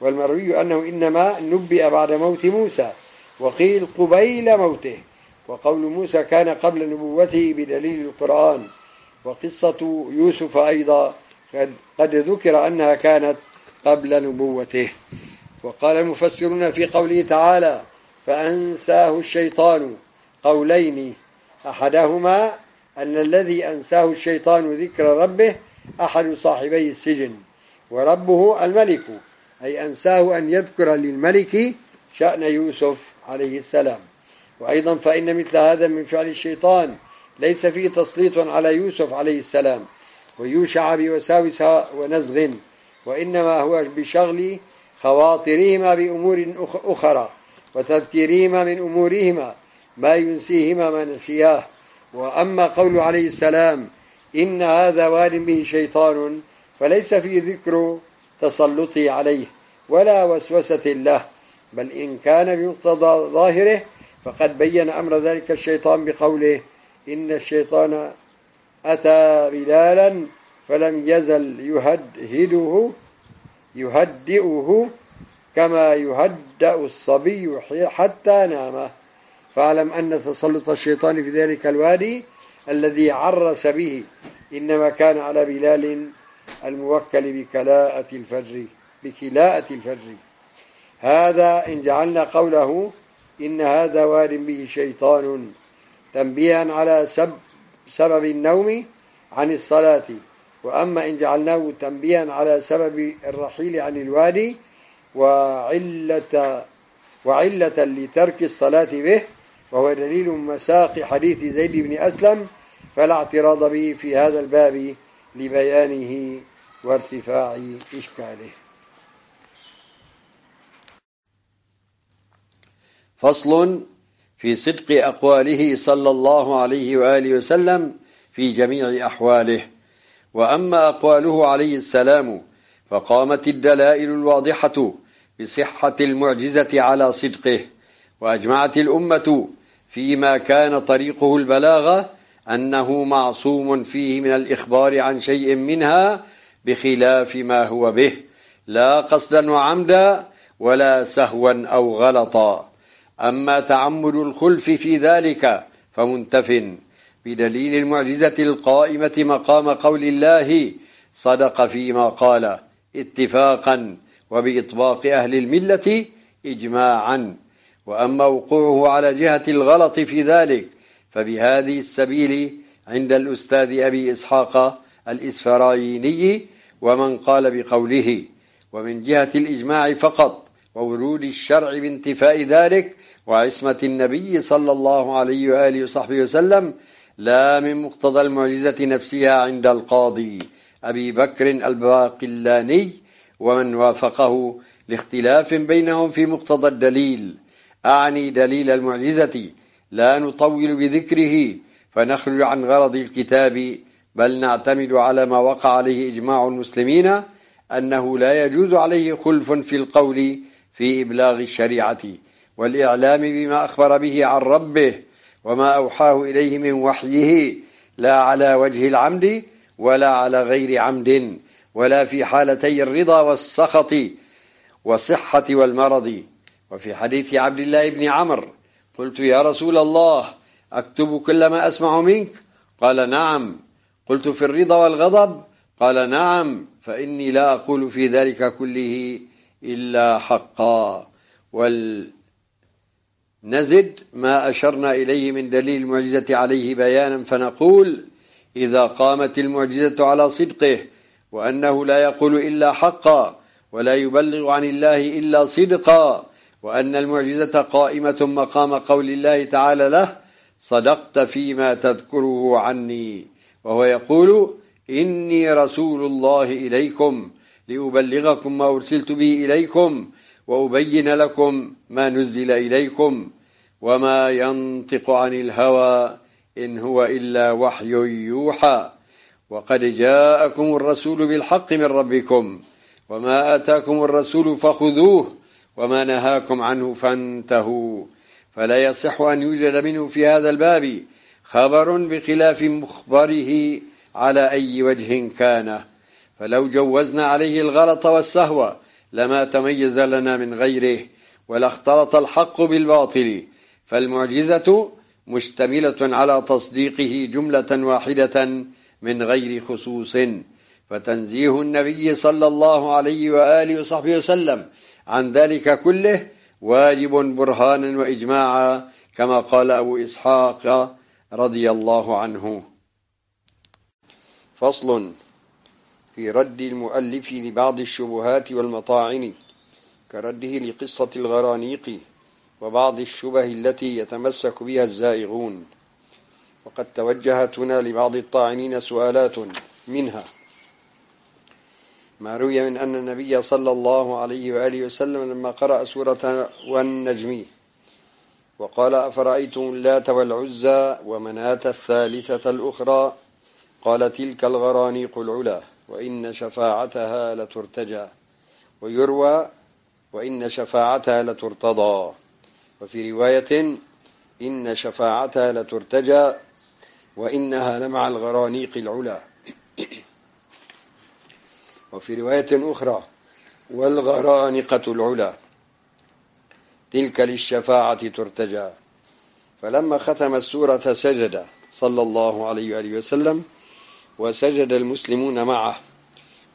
والمروي أنه إنما نبئ بعد موت موسى وقيل قبيل موته. وقول موسى كان قبل نبوته بدليل القرآن. وقصة يوسف أيضا قد ذكر أنها كانت قبل نبوته. وقال المفسرون في قوله تعالى فأنساه الشيطان قولين. أحدهما أن الذي أنساه الشيطان ذكر ربه أحد صاحبي السجن وربه الملك أي أنساه أن يذكر للملك شأن يوسف عليه السلام. وأيضا فإن مثل هذا من فعل الشيطان ليس فيه تسليط على يوسف عليه السلام ويوشع بوساوس ونزغ وإنما هو بشغل خواطرهما بأمور أخرى. وتذكيرهما من أمورهما ما ينسيهما ما نسياه. وأما قول عليه السلام إن هذا واد به شيطان فليس فيه ذكر تسلطه عليه ولا وسوسة له بل إن كان بمقتضى ظاهره فقد بين أمر ذلك الشيطان بقوله إن الشيطان أتى بلالا فلم يزل يهدهده يهدئه كما يهدأ الصبي حتى نام. فاعلم أن تسلط الشيطان في ذلك الوادي الذي عرس به. إنما كان على بلال الموكل بكلاءة الفجر بكلاءة الفجر. هذا إن جعلنا قوله إن هذا واد به شيطان تنبيها على سب سبب النوم عن الصلاة. وأما إن جعلناه تنبيها على سبب الرحيل عن الوادي وعلة وعلة لترك الصلاة به وهو دليل مساق حديث زيد بن أسلم فلا اعتراض به في هذا الباب لبيانه وارتفاع إشكاله. فصل في صدق أقواله صلى الله عليه وآله وسلم في جميع أحواله. وأما أقواله عليه السلام فقامت الدلائل الواضحة بصحة المعجزة على صدقه وأجمعت الأمة فيما كان طريقه البلاغة أنه معصوم فيه من الإخبار عن شيء منها بخلاف ما هو به لا قصدا وعمدا ولا سهوا أو غلطا. أما تعمد الخلف في ذلك فمنتف بدليل المعجزة القائمة مقام قول الله صدق فيما قال اتفاقا وبإطباق أهل الملة إجماعا. وأما وقوعه على جهة الغلط في ذلك فبهذه السبيل عند الأستاذ أبي إسحاق الإسفرايني ومن قال بقوله ومن جهة الإجماع فقط وورود الشرع بانتفاء ذلك وعصمة النبي صلى الله عليه وآله وصحبه وسلم لا من مقتضى المعجزة نفسها عند القاضي أبي بكر الباقلاني ومن وافقه لاختلاف بينهم في مقتضى الدليل أعني دليل المعجزة لا نطول بذكره فنخرج عن غرض الكتاب بل نعتمد على ما وقع عليه إجماع المسلمين أنه لا يجوز عليه خلف في القول في إبلاغ الشريعة والإعلام بما أخبر به عن ربه وما أوحاه إليه من وحيه لا على وجه العمد ولا على غير عمد. ولا في حالتي الرضا والسخط والصحة والمرض. وفي حديث عبد الله بن عمرو قلت يا رسول الله أكتب كل ما أسمع منك؟ قال نعم. قلت في الرضا والغضب؟ قال نعم. فإني لا أقول في ذلك كله إلا حقا. وال نزد ما أشرنا إليه من دليل المعجزة عليه بيانا فنقول إذا قامت المعجزة على صدقه وأنه لا يقول إلا حقا ولا يبلغ عن الله إلا صدقا وأن المعجزة قائمة مقام قول الله تعالى له صدقت فيما تذكره عني. وهو يقول إني رسول الله إليكم لأبلغكم ما أرسلت به إليكم وأبين لكم ما نزل إليكم وما ينطق عن الهوى إن هو إلا وحي يوحى. وقد جاءكم الرسول بالحق من ربكم وما آتاكم الرسول فخذوه وما نهاكم عنه فانتهوا. فلا يصح أن يوجد منه في هذا الباب خبر بخلاف مخبره على أي وجه كان. فلو جوزنا عليه الغلط والسهو لما تميز لنا من غيره ولا اختلط الحق بالباطل فالمعجزة مشتملة على تصديقه جملة واحدة من غير خصوص. فتنزيه النبي صلى الله عليه وآله وصحبه وسلم عن ذلك كله واجب برهانا وإجماعا كما قال أبو إسحاق رضي الله عنه. فصل في رد المؤلف لبعض الشبهات والمطاعن كرده لقصة الغرانيق وبعض الشبه التي يتمسك بها الزائغون. وقد توجهت هنا لبعض الطاعنين سؤالات منها. ما روي من أن النبي صلى الله عليه وآله وسلم لما قرأ سورة والنجم وقال أفرأيتم اللات والعزى ومناة الثالثة الأخرى؟ قال تلك الغرانيق العلا وإن شفاعتها لترتجى. ويروى وإن شفاعتها لترتضى. وفي رواية إن شفاعتها لترتجى وإنها لمع الغرانيق العلا. وفي رواية أخرى والغرانقة العلا. تلك للشفاعة ترتجى. فلما ختم السورة سجد صلى الله عليه وآله وسلم وسجد المسلمون معه.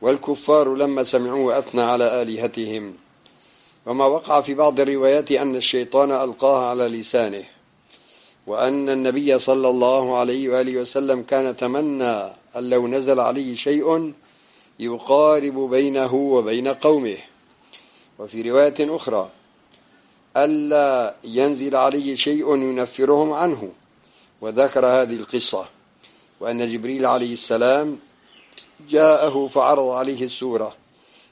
والكفار لما سمعوا أثنى على آلهتهم. وما وقع في بعض الروايات أن الشيطان ألقاها على لسانه. وأن النبي صلى الله عليه وآله وسلم كان تمنى أن لو نزل عليه شيء يقارب بينه وبين قومه. وفي رواية أخرى ألا ينزل عليه شيء ينفرهم عنه. وذكر هذه القصة وأن جبريل عليه السلام جاءه فعرض عليه السورة.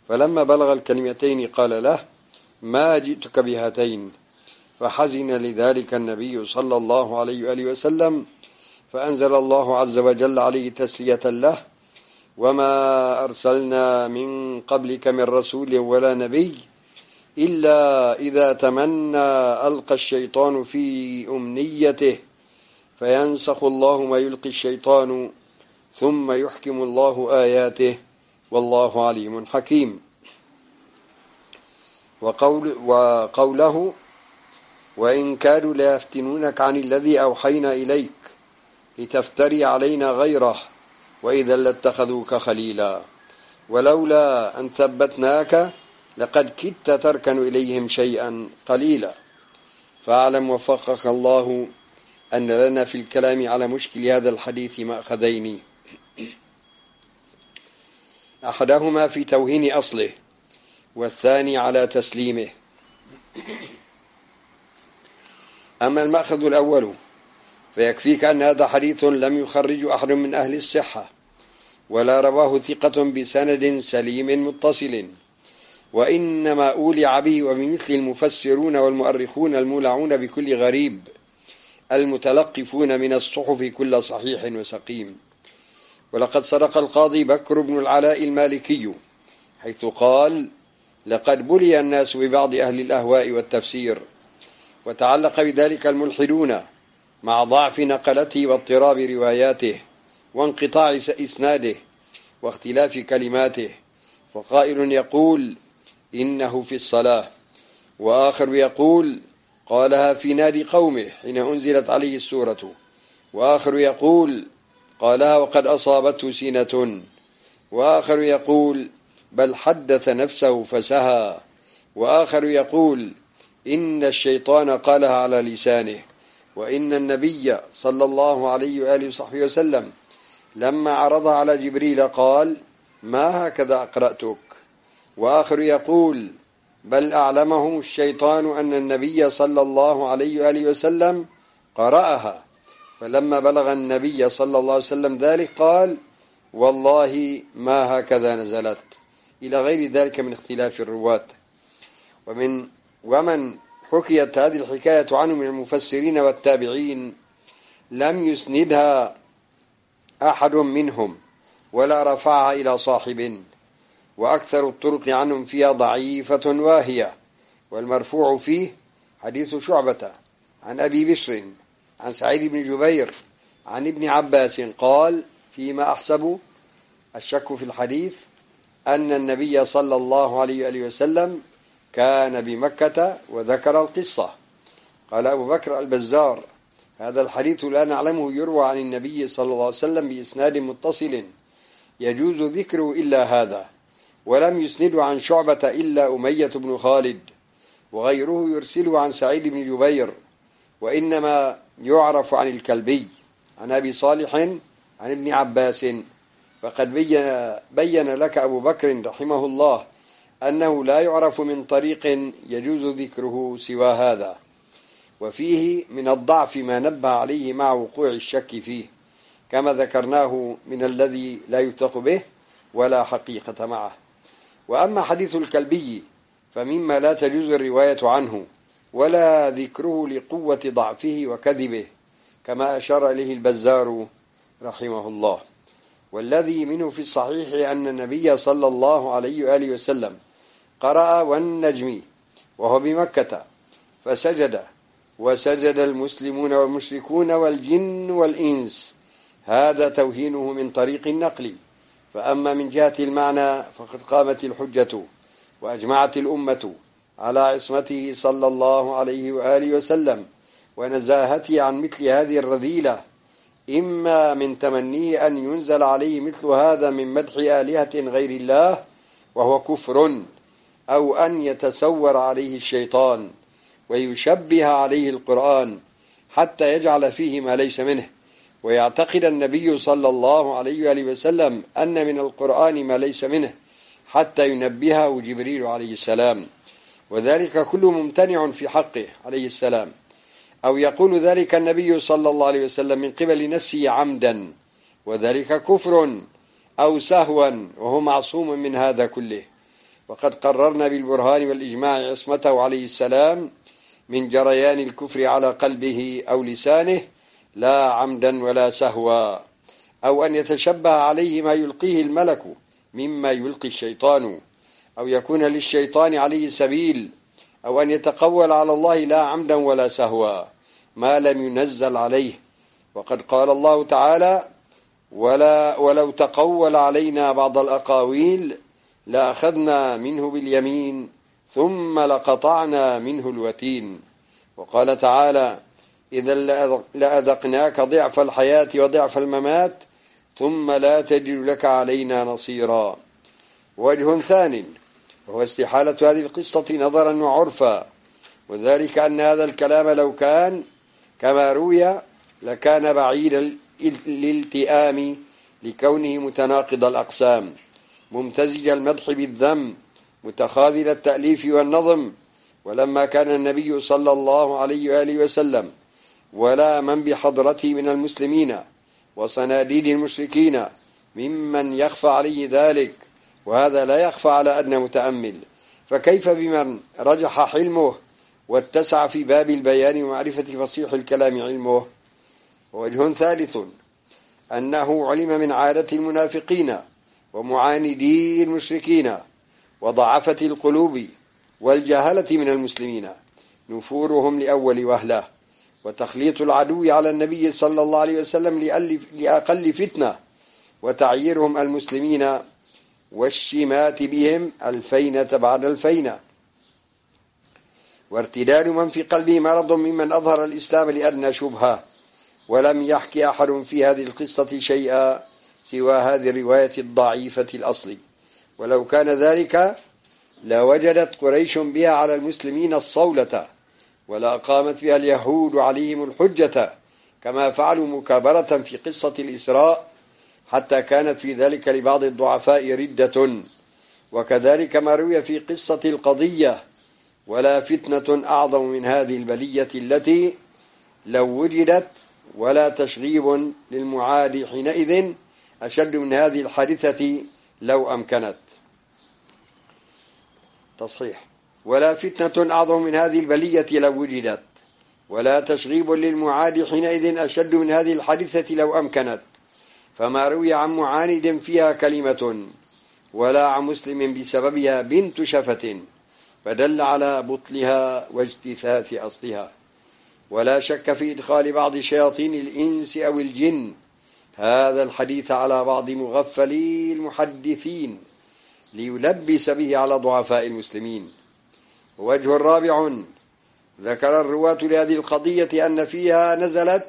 فلما بلغ الكلمتين قال له ما جئتك بهاتين؟ فحزن لذلك النبي صلى الله عليه وآله وسلم فأنزل الله عز وجل عليه تسلية له وما أرسلنا من قبلك من رسول ولا نبي إلا إذا تمنى ألقى الشيطان في أمنيته فينسخ الله ما يلقي الشيطان ثم يحكم الله آياته والله عليم حكيم. وقول وقوله وإن كادوا ليفتنونك عن الذي أوحينا إليك لتفتري علينا غيره وإذا لاتخذوك خليلا. ولولا أن ثبتناك لقد كدت تركن إليهم شيئا قليلا. فاعلم وفقك الله أن لنا في الكلام على مشكل هذا الحديث مأخذين. أحدهما في توهين أصله والثاني على تسليمه. أما المأخذ الأول فيكفيك أن هذا حديث لم يخرج أحد من أهل الصحة ولا رواه ثقة بسند سليم متصل. وإنما أولع به وبمثل المفسرون والمؤرخون المولعون بكل غريب المتلقفون من الصحف كل صحيح وسقيم. ولقد صدق القاضي بكر بن العلاء المالكي حيث قال لقد بلي الناس ببعض أهل الأهواء والتفسير وتعلق بذلك الملحدون مع ضعف نقلته واضطراب رواياته وانقطاع إسناده واختلاف كلماته فقائل يقول إنه في الصلاة. وآخر يقول قالها في نادي قومه حين أنزلت عليه السورة. وآخر يقول قالها وقد أصابته سنة وآخر يقول بل حدث نفسه فسهى وآخر يقول إن الشيطان قالها على لسانه وإن النبي صلى الله عليه وآله وصحبه وسلم لما عرضها على جبريل قال ما هكذا أقرأتك؟ وآخر يقول بل أعلمهم الشيطان أن النبي صلى الله عليه وآله وسلم قرأها. فلما بلغ النبي صلى الله عليه وسلم ذلك قال والله ما هكذا نزلت. إلى غير ذلك من اختلاف الرواة. ومن ومن حكيت هذه الحكاية عنه من المفسرين والتابعين لم يسندها أحد منهم ولا رفعها إلى صاحب وأكثر الطرق عنهم فيها ضعيفة واهية والمرفوع فيه حديث شعبة عن أبي بشر عن سعيد بن جبير عن ابن عباس قال فيما أحسب الشك في الحديث أن النبي صلى الله عليه وسلم كان بمكة وذكر القصة. قال أبو بكر البزار هذا الحديث لا نعلمه يروى عن النبي صلى الله عليه وسلم بإسناد متصل. يجوز ذكره إلا هذا ولم يسنده عن شعبة إلا أمية بن خالد وغيره يرسله عن سعيد بن جبير وإنما يعرف عن الكلبي عن أبي صالح عن ابن عباس. فقد بين, بين لك أبو بكر رحمه الله أنه لا يعرف من طريق يجوز ذكره سوى هذا وفيه من الضعف ما نبه عليه مع وقوع الشك فيه كما ذكرناه من الذي لا يتق به ولا حقيقة معه. وأما حديث الكلبي فمما لا تجوز الرواية عنه ولا ذكره لقوة ضعفه وكذبه كما أشار إليه البزار رحمه الله. والذي منه في الصحيح أن النبي صلى الله عليه وآله وسلم قرأ والنجم وهو بمكة فسجد وسجد المسلمون والمشركون والجن والإنس. هذا توهينه من طريق النقل. فأما من جهة المعنى فقد قامت الحجة وأجمعت الأمة على عصمته صلى الله عليه وآله وسلم ونزاهته عن مثل هذه الرذيلة. إما من تمنيه أن ينزل عليه مثل هذا من مدح آلهة غير الله وهو كفر. أو أن يتسور عليه الشيطان ويشبه عليه القرآن حتى يجعل فيه ما ليس منه. ويعتقد النبي صلى الله عليه وآله وسلم أن من القرآن ما ليس منه حتى ينبهه جبريل عليه السلام. وذلك كله ممتنع في حقه عليه السلام. أو يقول ذلك النبي صلى الله عليه وسلم من قبل نفسه عمدا. وذلك كفر أو سهوا وهو معصوم من هذا كله. وقد قررنا بالبرهان والإجماع عصمته عليه السلام من جريان الكفر على قلبه أو لسانه لا عمدا ولا سهوا أو أن يتشبه عليه ما يلقيه الملك مما يلقي الشيطان أو يكون للشيطان عليه سبيل أو أن يتقول على الله لا عمدا ولا سهوا ما لم ينزل عليه وقد قال الله تعالى ولا ولو تقول علينا بعض الأقاويل لأخذنا منه باليمين ثم لقطعنا منه الوتين. وقال تعالى إذا لأذقناك ضعف الحياة وضعف الممات ثم لا تجد لك علينا نصيرا. وجه ثان وهو استحالة هذه القصة نظرا وعرفا. وذلك أن هذا الكلام لو كان كما روي لكان بعيد الالتئام لكونه متناقض الأقسام. ممتزج المدح بالذم متخاذل التأليف والنظم ولما كان النبي صلى الله عليه وآله وسلم ولا من بحضرته من المسلمين وصناديد المشركين ممن يخفى عليه ذلك وهذا لا يخفى على أدنى متأمل. فكيف بمن رجح حلمه واتسع في باب البيان ومعرفة فصيح الكلام علمه؟ ووجه ثالث أنه علم من عادة المنافقين ومعاندي المشركين وضعفة القلوب والجهلة من المسلمين. نفورهم لأول وهلة. وتخليط العدو على النبي صلى الله عليه وسلم لأقل فتنة. وتعييرهم المسلمين والشمات بهم الفينة بعد الفينة. وارتداد من في قلبه مرض ممن أظهر الإسلام لأدنى شبهة. ولم يحكي أحد في هذه القصة شيئا. سوى هذه الرواية الضعيفة الأصل. ولو كان ذلك لوجدت قريش بها على المسلمين الصولة ولا قامت بها اليهود عليهم الحجة كما فعلوا مكابرة في قصة الإسراء حتى كانت في ذلك لبعض الضعفاء ردة. وكذلك ما روي في قصة القضية ولا فتنة أعظم من هذه البلية التي لو وجدت ولا تشغيب للمعادي حينئذ أشد من هذه الحادثة لو أمكنت. تصحيح. ولا فتنة أعظم من هذه البلية لو وجدت. ولا تشغيب للمعاد حينئذ أشد من هذه الحادثة لو أمكنت. فما روي عن معاند فيها كلمة ولا عن مسلم بسببها بنت شفة فدل على بطلها واجتثاث أصلها. ولا شك في إدخال بعض شياطين الإنس أو الجن هذا الحديث على بعض مغفلي المحدثين ليلبس به على ضعفاء المسلمين. وجه رابع ذكر الرواة لهذه القضية أن فيها نزلت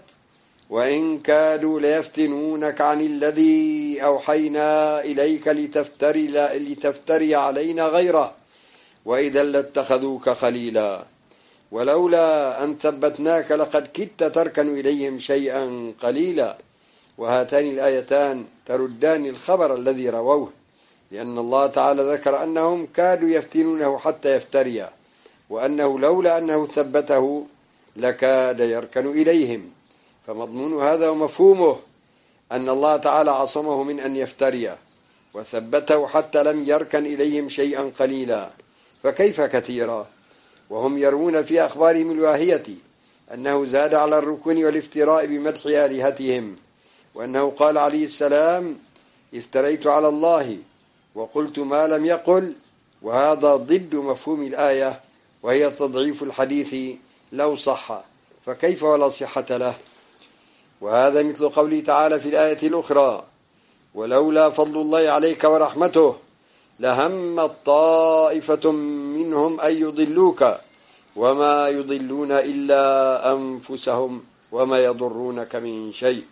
وإن كادوا ليفتنونك عن الذي أوحينا إليك لتفتري, لتفتري علينا غيره وإذا لاتخذوك خليلا. ولولا أن ثبتناك لقد كدت تركن إليهم شيئا قليلا. وهاتان الآيتان تردان الخبر الذي رووه لأن الله تعالى ذكر أنهم كادوا يفتنونه حتى يفتريا وأنه لولا أنه ثبته لكاد يركن إليهم. فمضمون هذا ومفهومه أن الله تعالى عصمه من أن يفتري وثبته حتى لم يركن إليهم شيئا قليلا. فكيف كثيرا؟ وهم يروون في أخبارهم الواهية أنه زاد على الركون والافتراء بمدح آلهتهم. وأنه قال عليه السلام افتريت على الله وقلت ما لم يقل وهذا ضد مفهوم الآية وهي تضعيف الحديث لو صح فكيف ولا صحة له؟ وهذا مثل قوله تعالى في الآية الأخرى ولولا فضل الله عليك ورحمته لهم طائفة منهم أن يضلوك وما يضلون إلا أنفسهم وما يضرونك من شيء.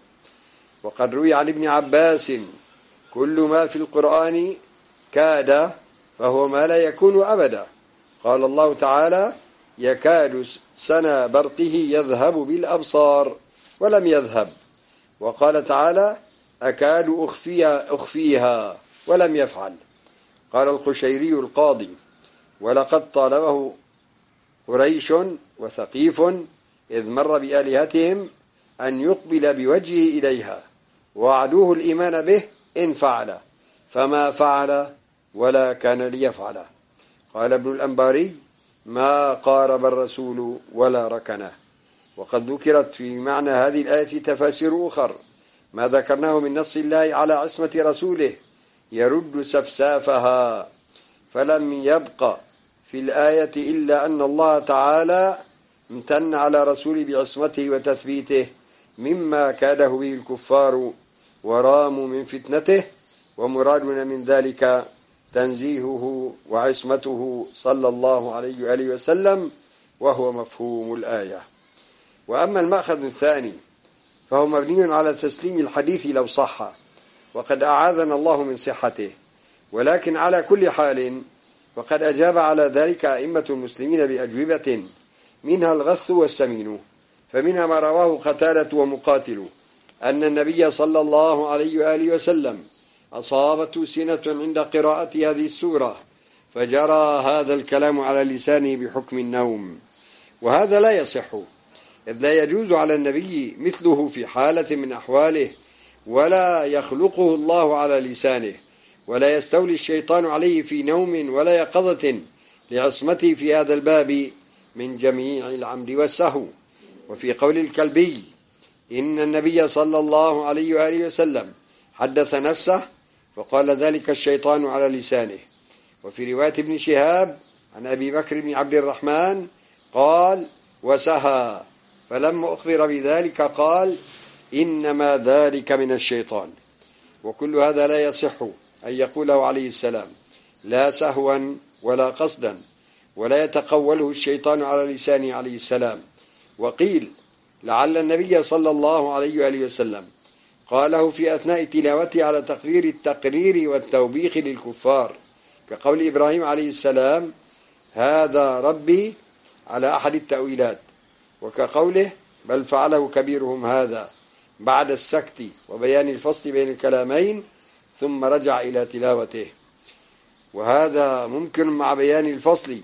وقد روي عن ابن عباس كل ما في القرآن كاد فهو ما لا يكون أبدا. قال الله تعالى يكاد سنا برقه يذهب بالأبصار ولم يذهب. وقال تعالى أكاد أخفيها, أخفيها ولم يفعل. قال القشيري القاضي ولقد طالبه قريش وثقيف إذ مر بآلهتهم أن يقبل بوجهه إليها. وعدوه الإيمان به إن فعل فما فعل ولا كان ليفعل. قال ابن الأنباري ما قارب الرسول ولا ركنه. وقد ذكرت في معنى هذه الآية تفاسير أخر. ما ذكرناه من نص الله على عصمة رسوله يرد سفسافها. فلم يبق في الآية إلا أن الله تعالى امتن على رسوله بعصمته وتثبيته مما كاده به الكفار وراموا من فتنته ومرادنا من ذلك تنزيهه وعصمته صلى الله عليه وآله وسلم وهو مفهوم الآية. وأما المأخذ الثاني فهو مبني على تسليم الحديث لو صح وقد أعاذنا الله من صحته. ولكن على كل حال وقد أجاب على ذلك أئمة المسلمين بأجوبة منها الغث والسمين فمنها ما رواه قتالة ومقاتل. أن النبي صلى الله عليه وآله وسلم أصابته سنة عند قراءة هذه السورة فجرى هذا الكلام على لسانه بحكم النوم. وهذا لا يصح إذ لا يجوز على النبي مثله في حالة من أحواله ولا يخلقه الله على لسانه ولا يستولي الشيطان عليه في نوم ولا يقظة لعصمته في هذا الباب من جميع العمد والسهو. وفي قول الكلبي إن النبي صلى الله عليه وآله وسلم حدث نفسه وقال ذلك الشيطان على لسانه. وفي رواية ابن شهاب عن أبي بكر بن عبد الرحمن قال وسهى فلما أخبر بذلك قال إنما ذلك من الشيطان وكل هذا لا يصح أن يقوله عليه السلام. لا سهوا ولا قصدا ولا يتقوله الشيطان على لسانه عليه السلام. وقيل لعل النبي صلى الله عليه وآله وسلم قاله في أثناء تلاوته على تقرير التقرير والتوبيخ للكفار كقول إبراهيم عليه السلام هذا ربي على أحد التأويلات. وكقوله بل فعله كبيرهم هذا بعد السكت وبيان الفصل بين الكلامين ثم رجع إلى تلاوته. وهذا ممكن مع بيان الفصل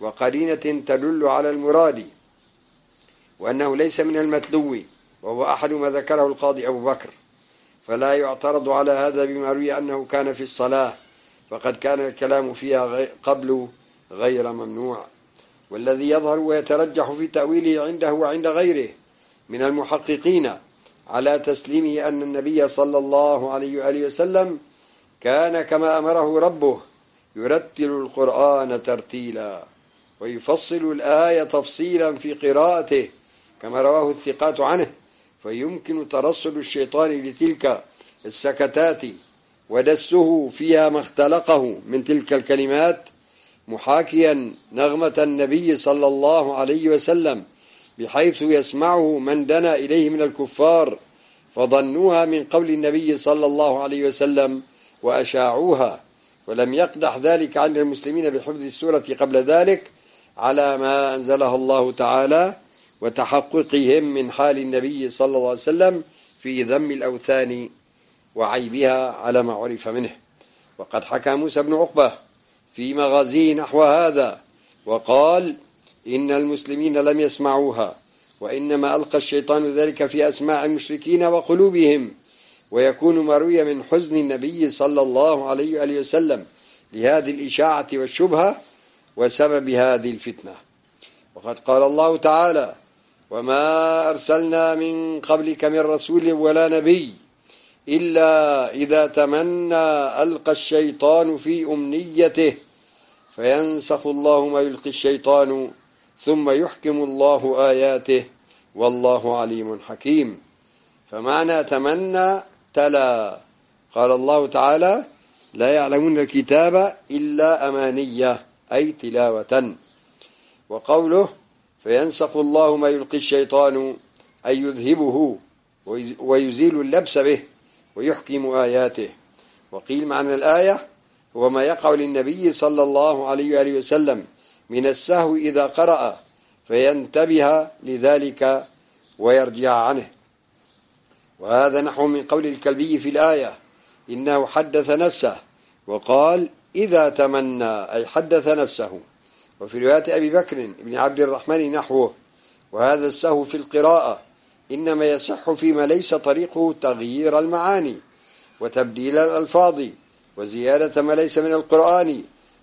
وقرينة تدل على المراد وأنه ليس من المتلو وهو أحد ما ذكره القاضي أبو بكر. فلا يعترض على هذا بما روي أنه كان في الصلاة فقد كان الكلام فيها قبل غير ممنوع. والذي يظهر ويترجح في تأويله عنده وعند غيره من المحققين على تسليمه أن النبي صلى الله عليه وآله وسلم كان كما أمره ربه يرتل القرآن ترتيلا ويفصل الآية تفصيلا في قراءته كما رواه الثقات عنه فيمكن ترصد الشيطان لتلك السكتات ودسه فيها ما اختلقه من تلك الكلمات محاكيا نغمة النبي صلى الله عليه وسلم بحيث يسمعه من دنا إليه من الكفار فظنوها من قول النبي صلى الله عليه وسلم وأشاعوها ولم يقدح ذلك عن المسلمين بحفظ السورة قبل ذلك على ما أنزله الله تعالى وتحققهم من حال النبي صلى الله عليه وسلم في ذم الأوثان وعيبها على ما عرف منه. وقد حكى موسى بن عقبة في مغازيه نحو هذا وقال إن المسلمين لم يسمعوها وإنما ألقى الشيطان ذلك في أسماع المشركين وقلوبهم ويكون مروي من حزن النبي صلى الله عليه وآله وسلم لهذه الإشاعة والشبهة وسبب هذه الفتنة. وقد قال الله تعالى وما أرسلنا من قبلك من رسول ولا نبي إلا إذا تمنى ألقى الشيطان في أمنيته فينسخ الله ما يلقي الشيطان ثم يحكم الله آياته والله عليم حكيم. فمعنى تمنى تلا. قال الله تعالى لا يعلمون الكتاب إلا أمانية أي تلاوة. وقوله فينسخ الله ما يلقي الشيطان أي يذهبه ويزيل اللبس به ويحكم آياته. وقيل معنى الآية هو ما يقع للنبي صلى الله عليه وآله وسلم من السهو إذا قرأ فينتبه لذلك ويرجع عنه. وهذا نحو من قول الكلبي في الآية إنه حدث نفسه وقال إذا تمنى أي حدث نفسه. وفي رواية أبي بكر بن عبد الرحمن نحوه وهذا السهو في القراءة إنما يصح فيما ليس طريقه تغيير المعاني وتبديل الألفاظ وزيادة ما ليس من القرآن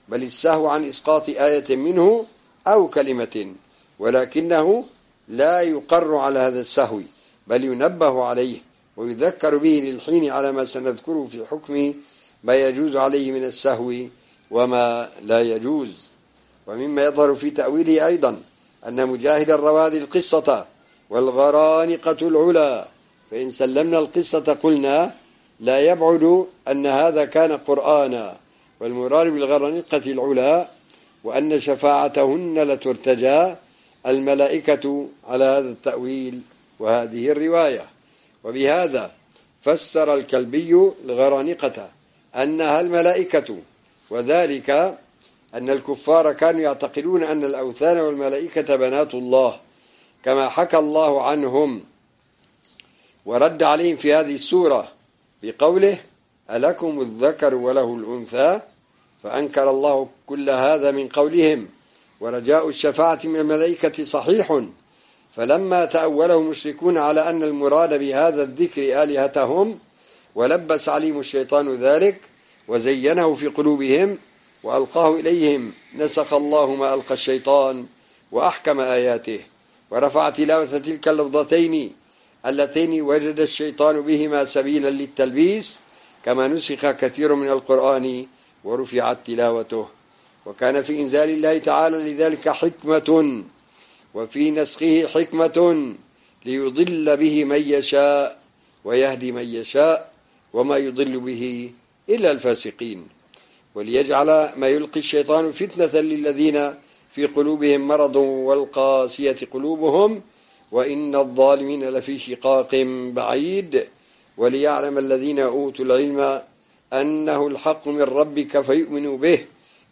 بل السهو عن إسقاط آية منه أو كلمة ولكنه لا يقر على هذا السهو بل ينبه عليه ويذكر به للحين على ما سنذكره في حكم ما يجوز عليه من السهو وما لا يجوز. ومما يظهر في تأويله أيضا أن مجاهد هذه القصة والغرانقة العلا فإن سلمنا القصة قلنا لا يبعد أن هذا كان قرآنا والمراد بالغرانقة العلا وأن شفاعتهن لترتجى الملائكة على هذا التأويل وهذه الرواية. وبهذا فسر الكلبي الغرانقة أنها الملائكة وذلك أن الكفار كانوا يعتقدون أن الأوثان والملائكة بنات الله كما حكى الله عنهم. ورد عليهم في هذه السورة بقوله ألكم الذكر وله الأنثى؟ فأنكر الله كل هذا من قولهم. ورجاء الشفاعة من الملائكة صحيح. فلما تأوله المشركون على أن المراد بهذا الذكر آلهتهم ولبس عليهم الشيطان ذلك وزينه في قلوبهم وألقاه إليهم نسخ الله ما ألقى الشيطان وأحكم آياته ورفع تلاوة تلك اللفظتين اللتين وجد الشيطان بهما سبيلا للتلبيس كما نسخ كثير من القرآن ورفعت تلاوته. وكان في إنزال الله تعالى لذلك حكمة وفي نسخه حكمة ليضل به من يشاء ويهدي من يشاء وما يضل به إلا الفاسقين. وليجعل ما يلقي الشيطان فتنة للذين في قلوبهم مرض والقاسية قلوبهم وإن الظالمين لفي شقاق بعيد. وليعلم الذين أوتوا العلم أنه الحق من ربك فيؤمنوا به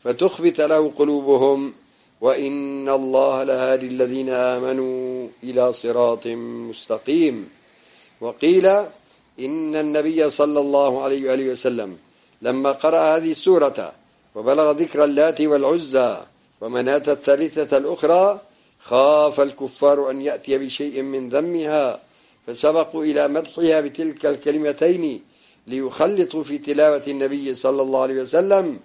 فتخبت له قلوبهم وإن الله لهادي الذين آمنوا إلى صراط مستقيم. وقيل إن النبي صلى الله عليه وآله وسلم لما قرأ هذه السورة وبلغ ذكر اللات والعزى ومناة الثالثة الأخرى خاف الكفار أن يأتي بشيء من ذمها فسبقوا إلى مدحها بتلك الكلمتين ليخلطوا في تلاوة النبي صلى الله عليه وسلم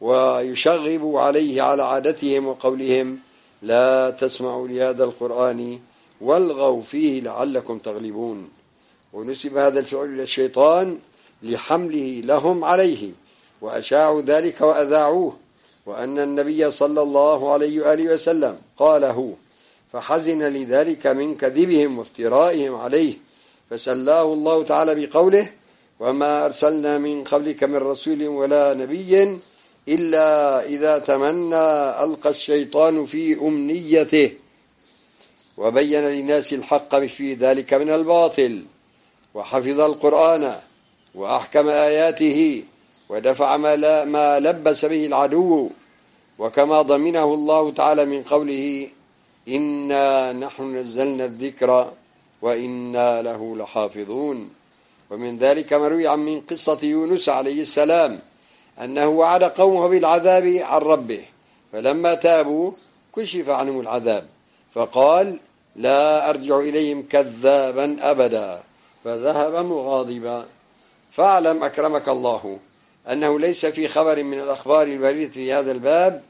ويشغبوا عليه على عادتهم وقولهم لا تسمعوا لهذا القرآن والغوا فيه لعلكم تغلبون ونسب هذا الفعل إلى الشيطان لحمله لهم عليه وأشاعوا ذلك وأذاعوه وأن النبي صلى الله عليه وآله وسلم قاله فحزن لذلك من كذبهم وافترائهم عليه فسلاه الله تعالى بقوله وما أرسلنا من قبلك من رسول ولا نبي إلا إذا تمنى ألقى الشيطان في أمنيته وبين للناس الحق في ذلك من الباطل وحفظ القرآن وأحكم آياته ودفع ما, ما لبس به العدو وكما ضمنه الله تعالى من قوله إنا نحن نزلنا الذكر وإنا له لحافظون. ومن ذلك مروي عن من قصة يونس عليه السلام أنه وعد قومه بالعذاب عن ربه فلما تابوا كشف عنهم العذاب فقال لا أرجع إليهم كذابا أبدا. فذهب مغاضبا. فاعلم أكرمك الله أنه ليس في خبر من الأخبار الواردة في هذا الباب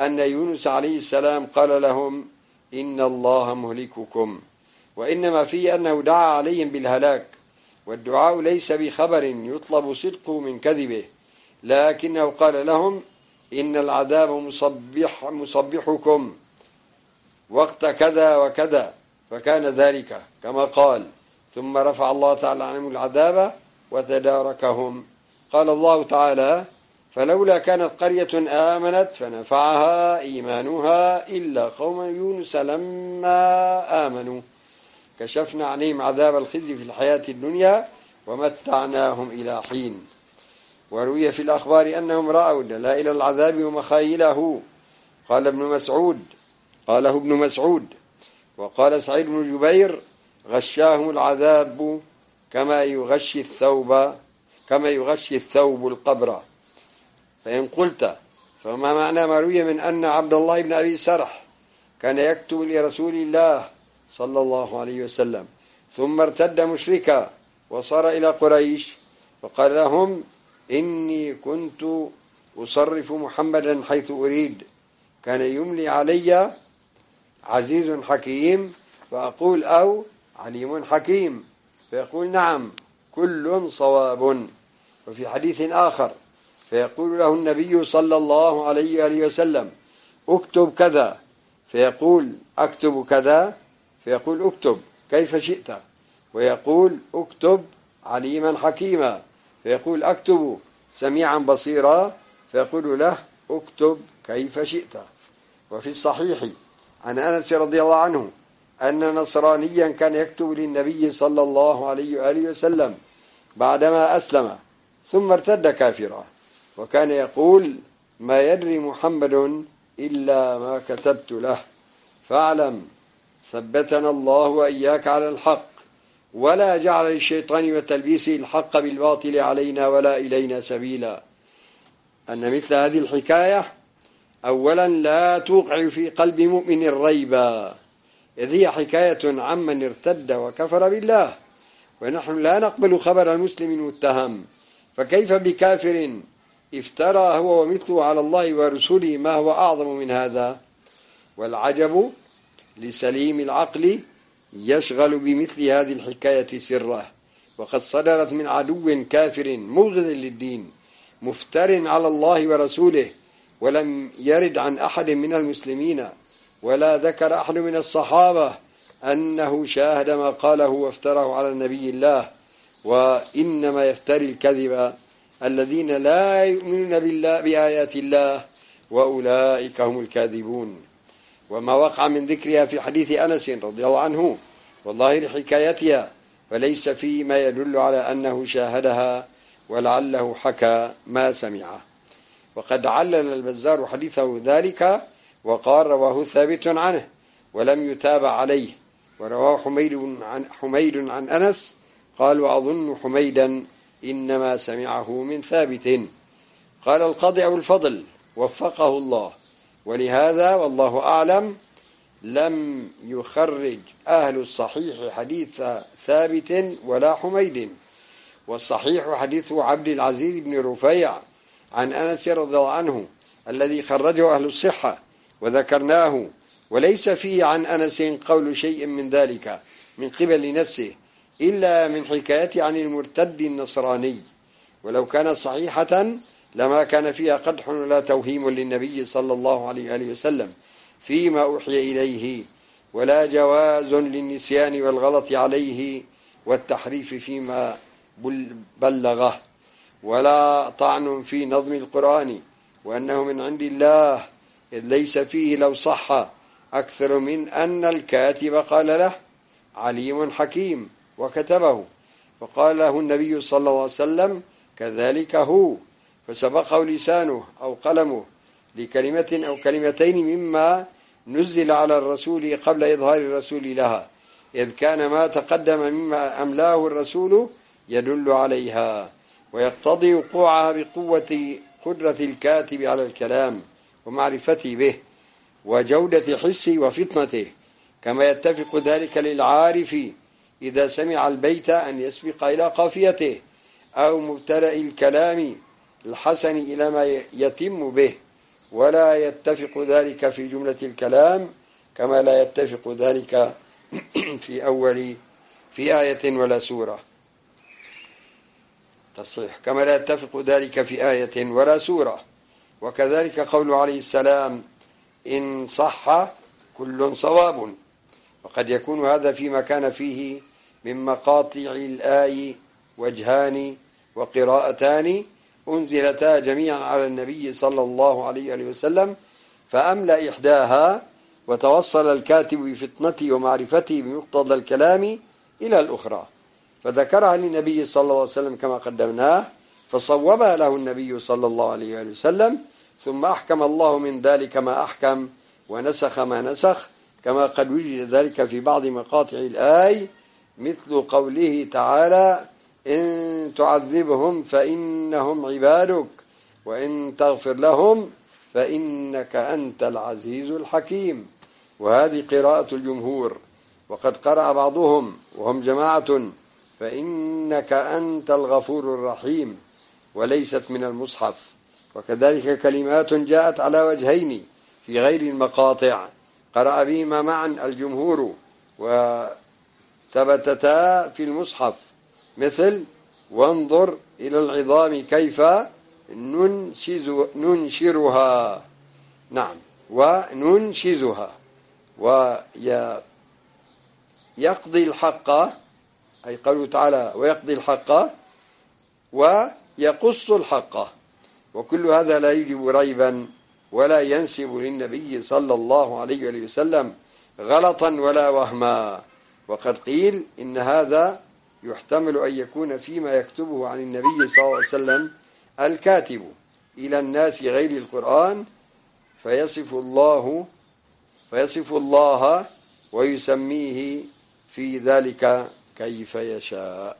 أن يونس عليه السلام قال لهم إن الله مهلككم وإنما في أنه دعا عليهم بالهلاك والدعاء ليس بخبر يطلب صدقه من كذبه لكنه قال لهم إن العذاب مصبح مصبحكم وقت كذا وكذا فكان ذلك كما قال ثم رفع الله تعالى عنهم العذاب وتداركهم. قال الله تعالى فلولا كانت قرية آمنت فنفعها إيمانها إلا قوم يونس لما آمنوا. كشفنا عنهم عذاب الخزي في الحياة الدنيا ومتعناهم إلى حين. وروي في الأخبار أنهم رأوا دلائل العذاب ومخايله. قال ابن مسعود قاله ابن مسعود وقال سعيد بن جبير غشاهم العذاب كما يغشي الثوب كما يغشي الثوب القبر. فإن قلت فما معنى ما روي من أن عبد الله بن أبي سرح كان يكتب لرسول الله صلى الله عليه وسلم ثم ارتد مشركا وصار إلى قريش فقال لهم إني كنت أصرف محمدا حيث أريد. كان يملي علي عزيز حكيم فأقول أو عليم حكيم. فيقول نعم كل صواب. وفي حديث آخر فيقول له النبي صلى الله عليه وآله وسلم اكتب كذا. فيقول أكتب كذا؟ فيقول اكتب كيف شئت؟ ويقول اكتب عليما حكيما. فيقول أكتب سميعا بصيرا. فيقول له اكتب كيف شئت. وفي الصحيح عن أنس رضي الله عنه أن نصرانيا كان يكتب للنبي صلى الله عليه وآله وسلم بعدما أسلم ثم ارتد كافرا وكان يقول ما يدري محمد إلا ما كتبت له فاعلم ثبتنا الله وإياك على الحق ولا جعل للشيطان وتلبيسه الحق بالباطل علينا ولا إلينا سبيلا. أن مثل هذه الحكاية أولا لا توقع في قلب مؤمن ريبا إذ هي حكاية عمن ارتد وكفر بالله ونحن لا نقبل خبر المسلم المتهم فكيف بكافر افترى هو ومثله على الله ورسوله ما هو أعظم من هذا؟ والعجب لسليم العقل يشغل بمثل هذه الحكاية سره وقد صدرت من عدو كافر مبغض للدين مفتر على الله ورسوله ولم يرد عن أحد من المسلمين. ولا ذكر أحد من الصحابة أنه شاهد ما قاله وافتره على النبي الله وإنما يفتري الكذب الذين لا يؤمنون بالله بآيات الله وأولئك هم الكاذبون. وما وقع من ذكرها في حديث أنس رضي الله عنه والله لحكايتها فليس فيما يدل على أنه شاهدها ولعله حكى ما سمعه. وقد علل البزار حديثه ذلك وقال رواه ثابت عنه ولم يتابع عليه ورواه حميد عن, حميد عن أنس قال وأظن حميدا إنما سمعه من ثابت. قال القاضي أبو الفضل وفقه الله ولهذا والله أعلم لم يخرج أهل الصحيح حديث ثابت ولا حميد. والصحيح حديث عبد العزيز بن رفيع عن أنس رضي الله عنه الذي خرجه أهل الصحة وذكرناه وليس فيه عن أنس قول شيء من ذلك من قبل نفسه إلا من حكايته عن المرتد النصراني. ولو كانت صحيحة لما كان فيها قدح ولا توهيم للنبي صلى الله عليه وآله وسلم فيما أوحي إليه ولا جواز للنسيان والغلط عليه والتحريف فيما بلغه. ولا طعن في نظم القرآن وأنه من عند الله إذ ليس فيه لو صح أكثر من أن الكاتب قال له عليم حكيم وكتبه. وقال له النبي صلى الله عليه وسلم كذلك هو فسبقه لسانه أو قلمه لكلمة أو كلمتين مما نزل على الرسول قبل إظهار الرسول لها إذ كان ما تقدم مما أملاه الرسول يدل عليها ويقتضي وقوعها بقوة قدرة الكاتب على الكلام. ومعرفته به وجودة حسه وفطنته كما يتفق ذلك للعارف إذا سمع البيت أن يسبق إلى قافيته أو مبتدأ الكلام الحسن إلى ما يتم به. ولا يتفق ذلك في جملة الكلام كما لا يتفق ذلك في أول في آية ولا سورة. تصحيح. كما لا يتفق ذلك في آية ولا سورة. وكذلك قول عليه السلام إن صح كل صواب. وقد يكون هذا فيما كان فيه من مقاطع الآي وجهان وقراءتان أنزلتا جميعا على النبي صلى الله عليه وسلم فأملأ إحداها وتوصل الكاتب بفطنته ومعرفته بمقتضى الكلام إلى الأخرى. فذكرها للنبي صلى الله عليه وسلم كما قدمناه فصوبها له النبي صلى الله عليه وسلم ثم أحكم الله من ذلك ما أحكم ونسخ ما نسخ كما قد وجد ذلك في بعض مقاطع الآي مثل قوله تعالى إن تعذبهم فإنهم عبادك وإن تغفر لهم فإنك أنت العزيز الحكيم. وهذه قراءة الجمهور وقد قرأ بعضهم وهم جماعة فإنك أنت الغفور الرحيم وليست من المصحف. وكذلك كلمات جاءت على وجهين في غير المقاطع. قرأ بهما معا الجمهور وثبتتا في المصحف مثل وانظر إلى العظام كيف ننشرها. نعم وننشزها. ويقضي الحق أي قوله تعالى ويقضي الحق ويقص الحق. وكل هذا لا يجب ريبا ولا ينسب للنبي صلى الله عليه وسلم غلطا ولا وهما. وقد قيل إن هذا يحتمل أن يكون فيما يكتبه عن النبي صلى الله عليه وسلم الكاتب إلى الناس غير القرآن فيصف الله فيصف الله ويسميه في ذلك كيف يشاء.